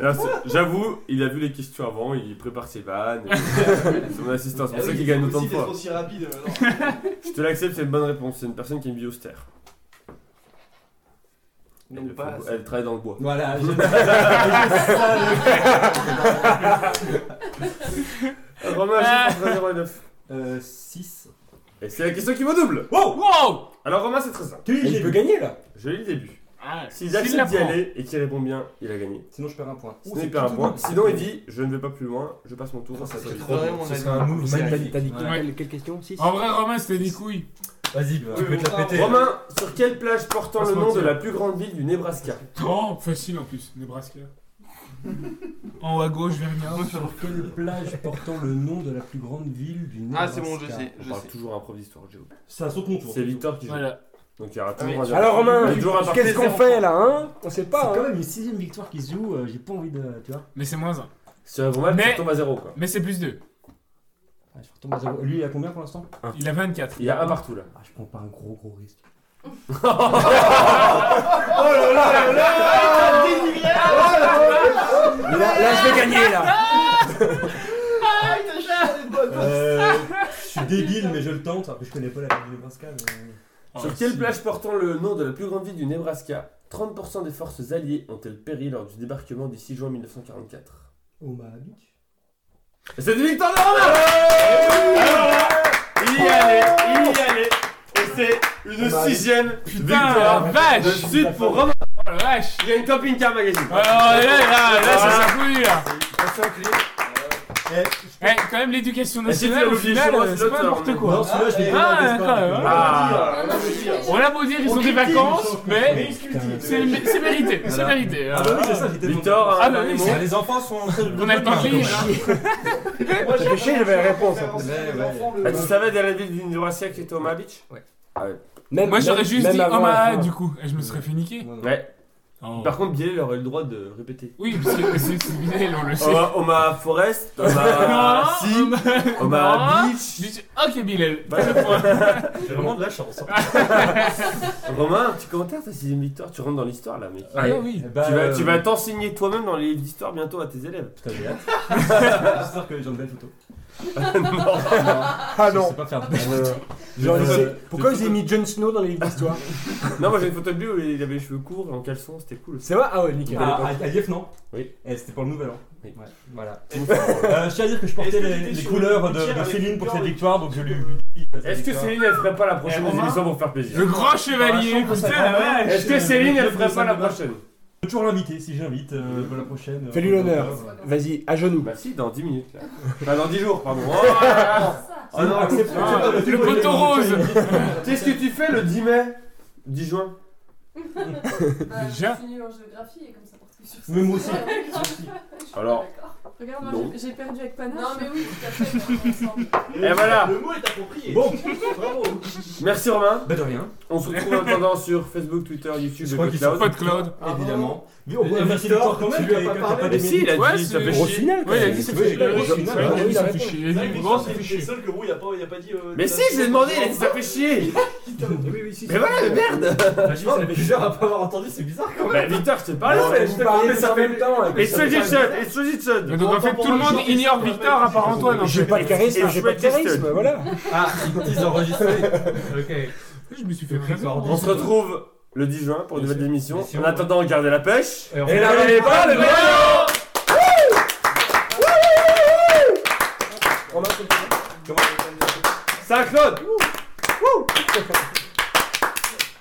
Alors, c'est- J'avoue, il a vu les questions avant, il prépare ses vannes, et- son assistant, c'est pour ça qu'il gagne autant de fois.
aussi rapide. euh,
Je te l'accepte, c'est une bonne réponse. C'est une personne qui a une vie austère. Elle,
pas.
elle travaille dans le bois.
Voilà, je...
Romain, un chiffre entre 0 et 9.
euh, 6.
Et c'est la question qui vaut double.
Wow
Wow.
Alors Romain, c'est très simple.
Il peut gagner là
Je lis le début.
Ah,
S'il accepte
la
d'y aller et qu'il répond bien, il a gagné.
Sinon je perds un point.
Sinon, il perd un point. Sinon, il dit Je ne vais pas plus loin, je passe mon tour. Ça,
trop C'est
magnifique. T'as dit quelle, quelle question? 6
En vrai, Romain, c'était des couilles.
Vas-y, tu peux te la péter.
Romain, sur quelle plage portant
Pas
le
se
nom de
mentir.
la plus grande ville du Nebraska?
Oh, facile en plus, Nebraska. En haut à gauche, vers Niort.
Sur quelle plage portant le nom de la plus grande ville du
Ah,
Nebraska
c'est bon, je sais.
On
Je
parle
sais.
toujours un prof d'histoire, Géo.
C'est à son tour.
C'est Victor qui joue.
Voilà.
Donc il y aura
Ah
toujours un
Alors Romain,
Il y a toujours un parfait
qu'est-ce qu'on fait là hein? On sait
C'est
pas.
quand
Hein
même une sixième victoire qui se joue, euh, j'ai pas envie de. Tu vois
Mais c'est moins 1.
Si ça va mal,
Mais-
tu tombes à zéro quoi.
Mais c'est plus 2.
Ah, je retombe à zéro. Lui, il a combien pour l'instant?
Il a 24.
Il y a un partout là.
Ah, je prends pas un gros gros risque.
Là, là, je vais gagner là.
Euh, je suis débile, mais je le tente. Après, je connais pas la ville du Nebraska. Mais...
Oh,
Sur quelle
si.
plage portant le nom de la plus grande ville du Nebraska 30% des forces alliées ont-elles péri lors du débarquement du 6 juin 1944
Omaha Beach
C'est une victoire de Romain Alors là, il y allait, il y allait. Et c'est une sixième victoire
vache
de suite pour Romain.
Oh la vache
Il y a une camping car magazine.
Oh là là, là, là, ça s'est là. Eh, quand même, l'éducation
tu
nationale, au final, euh,
c'est
pas n'importe quoi.
Non, celui-là, je l'ai
Ah,
pas
d'accord, ouais.
Ah.
On a beau dire, ils ont des vacances, mais c'est c'est mérité, c'est mérité.
Ah bah oui, c'est ça, j'étais
Victor,
Ah bah oui,
Les enfants sont en train de.
On a le temps de lire.
Moi, j'ai chier, j'avais la réponse.
Ah, tu savais dans la ville qui était Omaha Beach
Même-
Moi, j'aurais juste dit
la
Omaha, du coup, et je me serais fait niquer.
Ouais.
Oh.
Par contre, Biel aurait le droit de répéter.
Oui, parce que c'est Bilal, on le sait.
Omaha, Omaha Forest, Omaha Sea,
Omaha-
Omaha Beach.
Beach. Ok, Bilal,
Bah.
J'ai vraiment de la chance.
Romain, un petit commentaire, ta sixième victoire, tu rentres dans l'histoire là, mec.
Ah oui.
Bah,
tu vas,
euh,
tu vas t'enseigner toi-même dans les livres d'histoire bientôt à tes élèves.
Putain, j'ai hâte. J'espère que j'ai une belle photo.
Ah
Je
non.
sais pas faire de
genre, Pourquoi ils ont mis Jon Snow dans les livres d'histoire
Non, moi j'ai une photo de lui où il avait les cheveux courts et en caleçon, c'était cool.
C'est vrai? Ah ouais, nickel.
À, à, à Lief, non?
Oui.
Et c'était pour le nouvel an.
Oui.
Ouais, voilà. Euh, je tiens à dire que je portais
Est-ce que
les,
t'étais
les
sur
couleurs
le
de, Céline pour cette
et-
victoire, donc je lui.
Est-ce que Céline elle ferait pas la prochaine
Eh, Romain
émission pour faire plaisir?
Le grand chevalier, putain la vache.
Est-ce que Céline elle ferait pas la prochaine?
Peux toujours l'inviter si j'invite euh, pour la prochaine. euh,
Fais-lui l'honneur. Vas-y, à genoux.
Bah si, dans 10 minutes là. Enfin, dans 10 jours, pardon. Oh. Oh non,
accepte-
Ah, le poteau rose.
Qu'est-ce que tu fais le 10 mai 10 juin
Bah,
Déjà
Je suis en géographie et comme ça porte plus sur ça.
Mais moi aussi.
Alors,
Regarde, moi
Non.
j'ai- j'ai perdu avec panache.
Non, mais oui, tout à fait. on ensemble.
et voilà.
Le mot est approprié.
Bon,
Bravo.
Merci Romain.
bah de rien,
On se retrouve en attendant sur Facebook, Twitter, YouTube
Je
et
crois qu'ils
Cloud.
Pas de Claude.
évidemment.
Mais
Et merci Victor quand même,
tu lui as
qui-
pas parlé.
Mais si, il a
Ouais,
dit, ça
c'est-
fait
Gros
chier.
final,
Ouais, il a dit ça fait
Oui,
chier.
gros
Ouais,
final.
il a dit ça
Oui, il a
fait
répondu.
chier. Il a dit gros, ça fait
C'est
chier.
le seul que vous, il a pas, il a pas dit. euh,
Mais si, je lui ai demandé, il a dit ça fait chier.
Oui, oui, si.
Mais voilà, mais merde.
Ça fait bizarre à pas avoir entendu, c'est bizarre quand même.
Bah Victor, je te parle.
Vous parlez
mais
tous
ça
en
fait.
même temps.
Et
champagne.
et.
Mais donc en fait, tout le monde ignore Victor à part Antoine.
J'ai pas de charisme, j'ai pas de
Sweat
charisme,
System.
voilà.
Ah, ils enregistré. Ok.
Je me suis fait.
On se retrouve le 10 juin pour une nouvelle émission. En attendant, gardez la pêche.
Et on
Et n'arrivez pas le vélo
Saint-Claude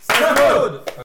Saint-Claude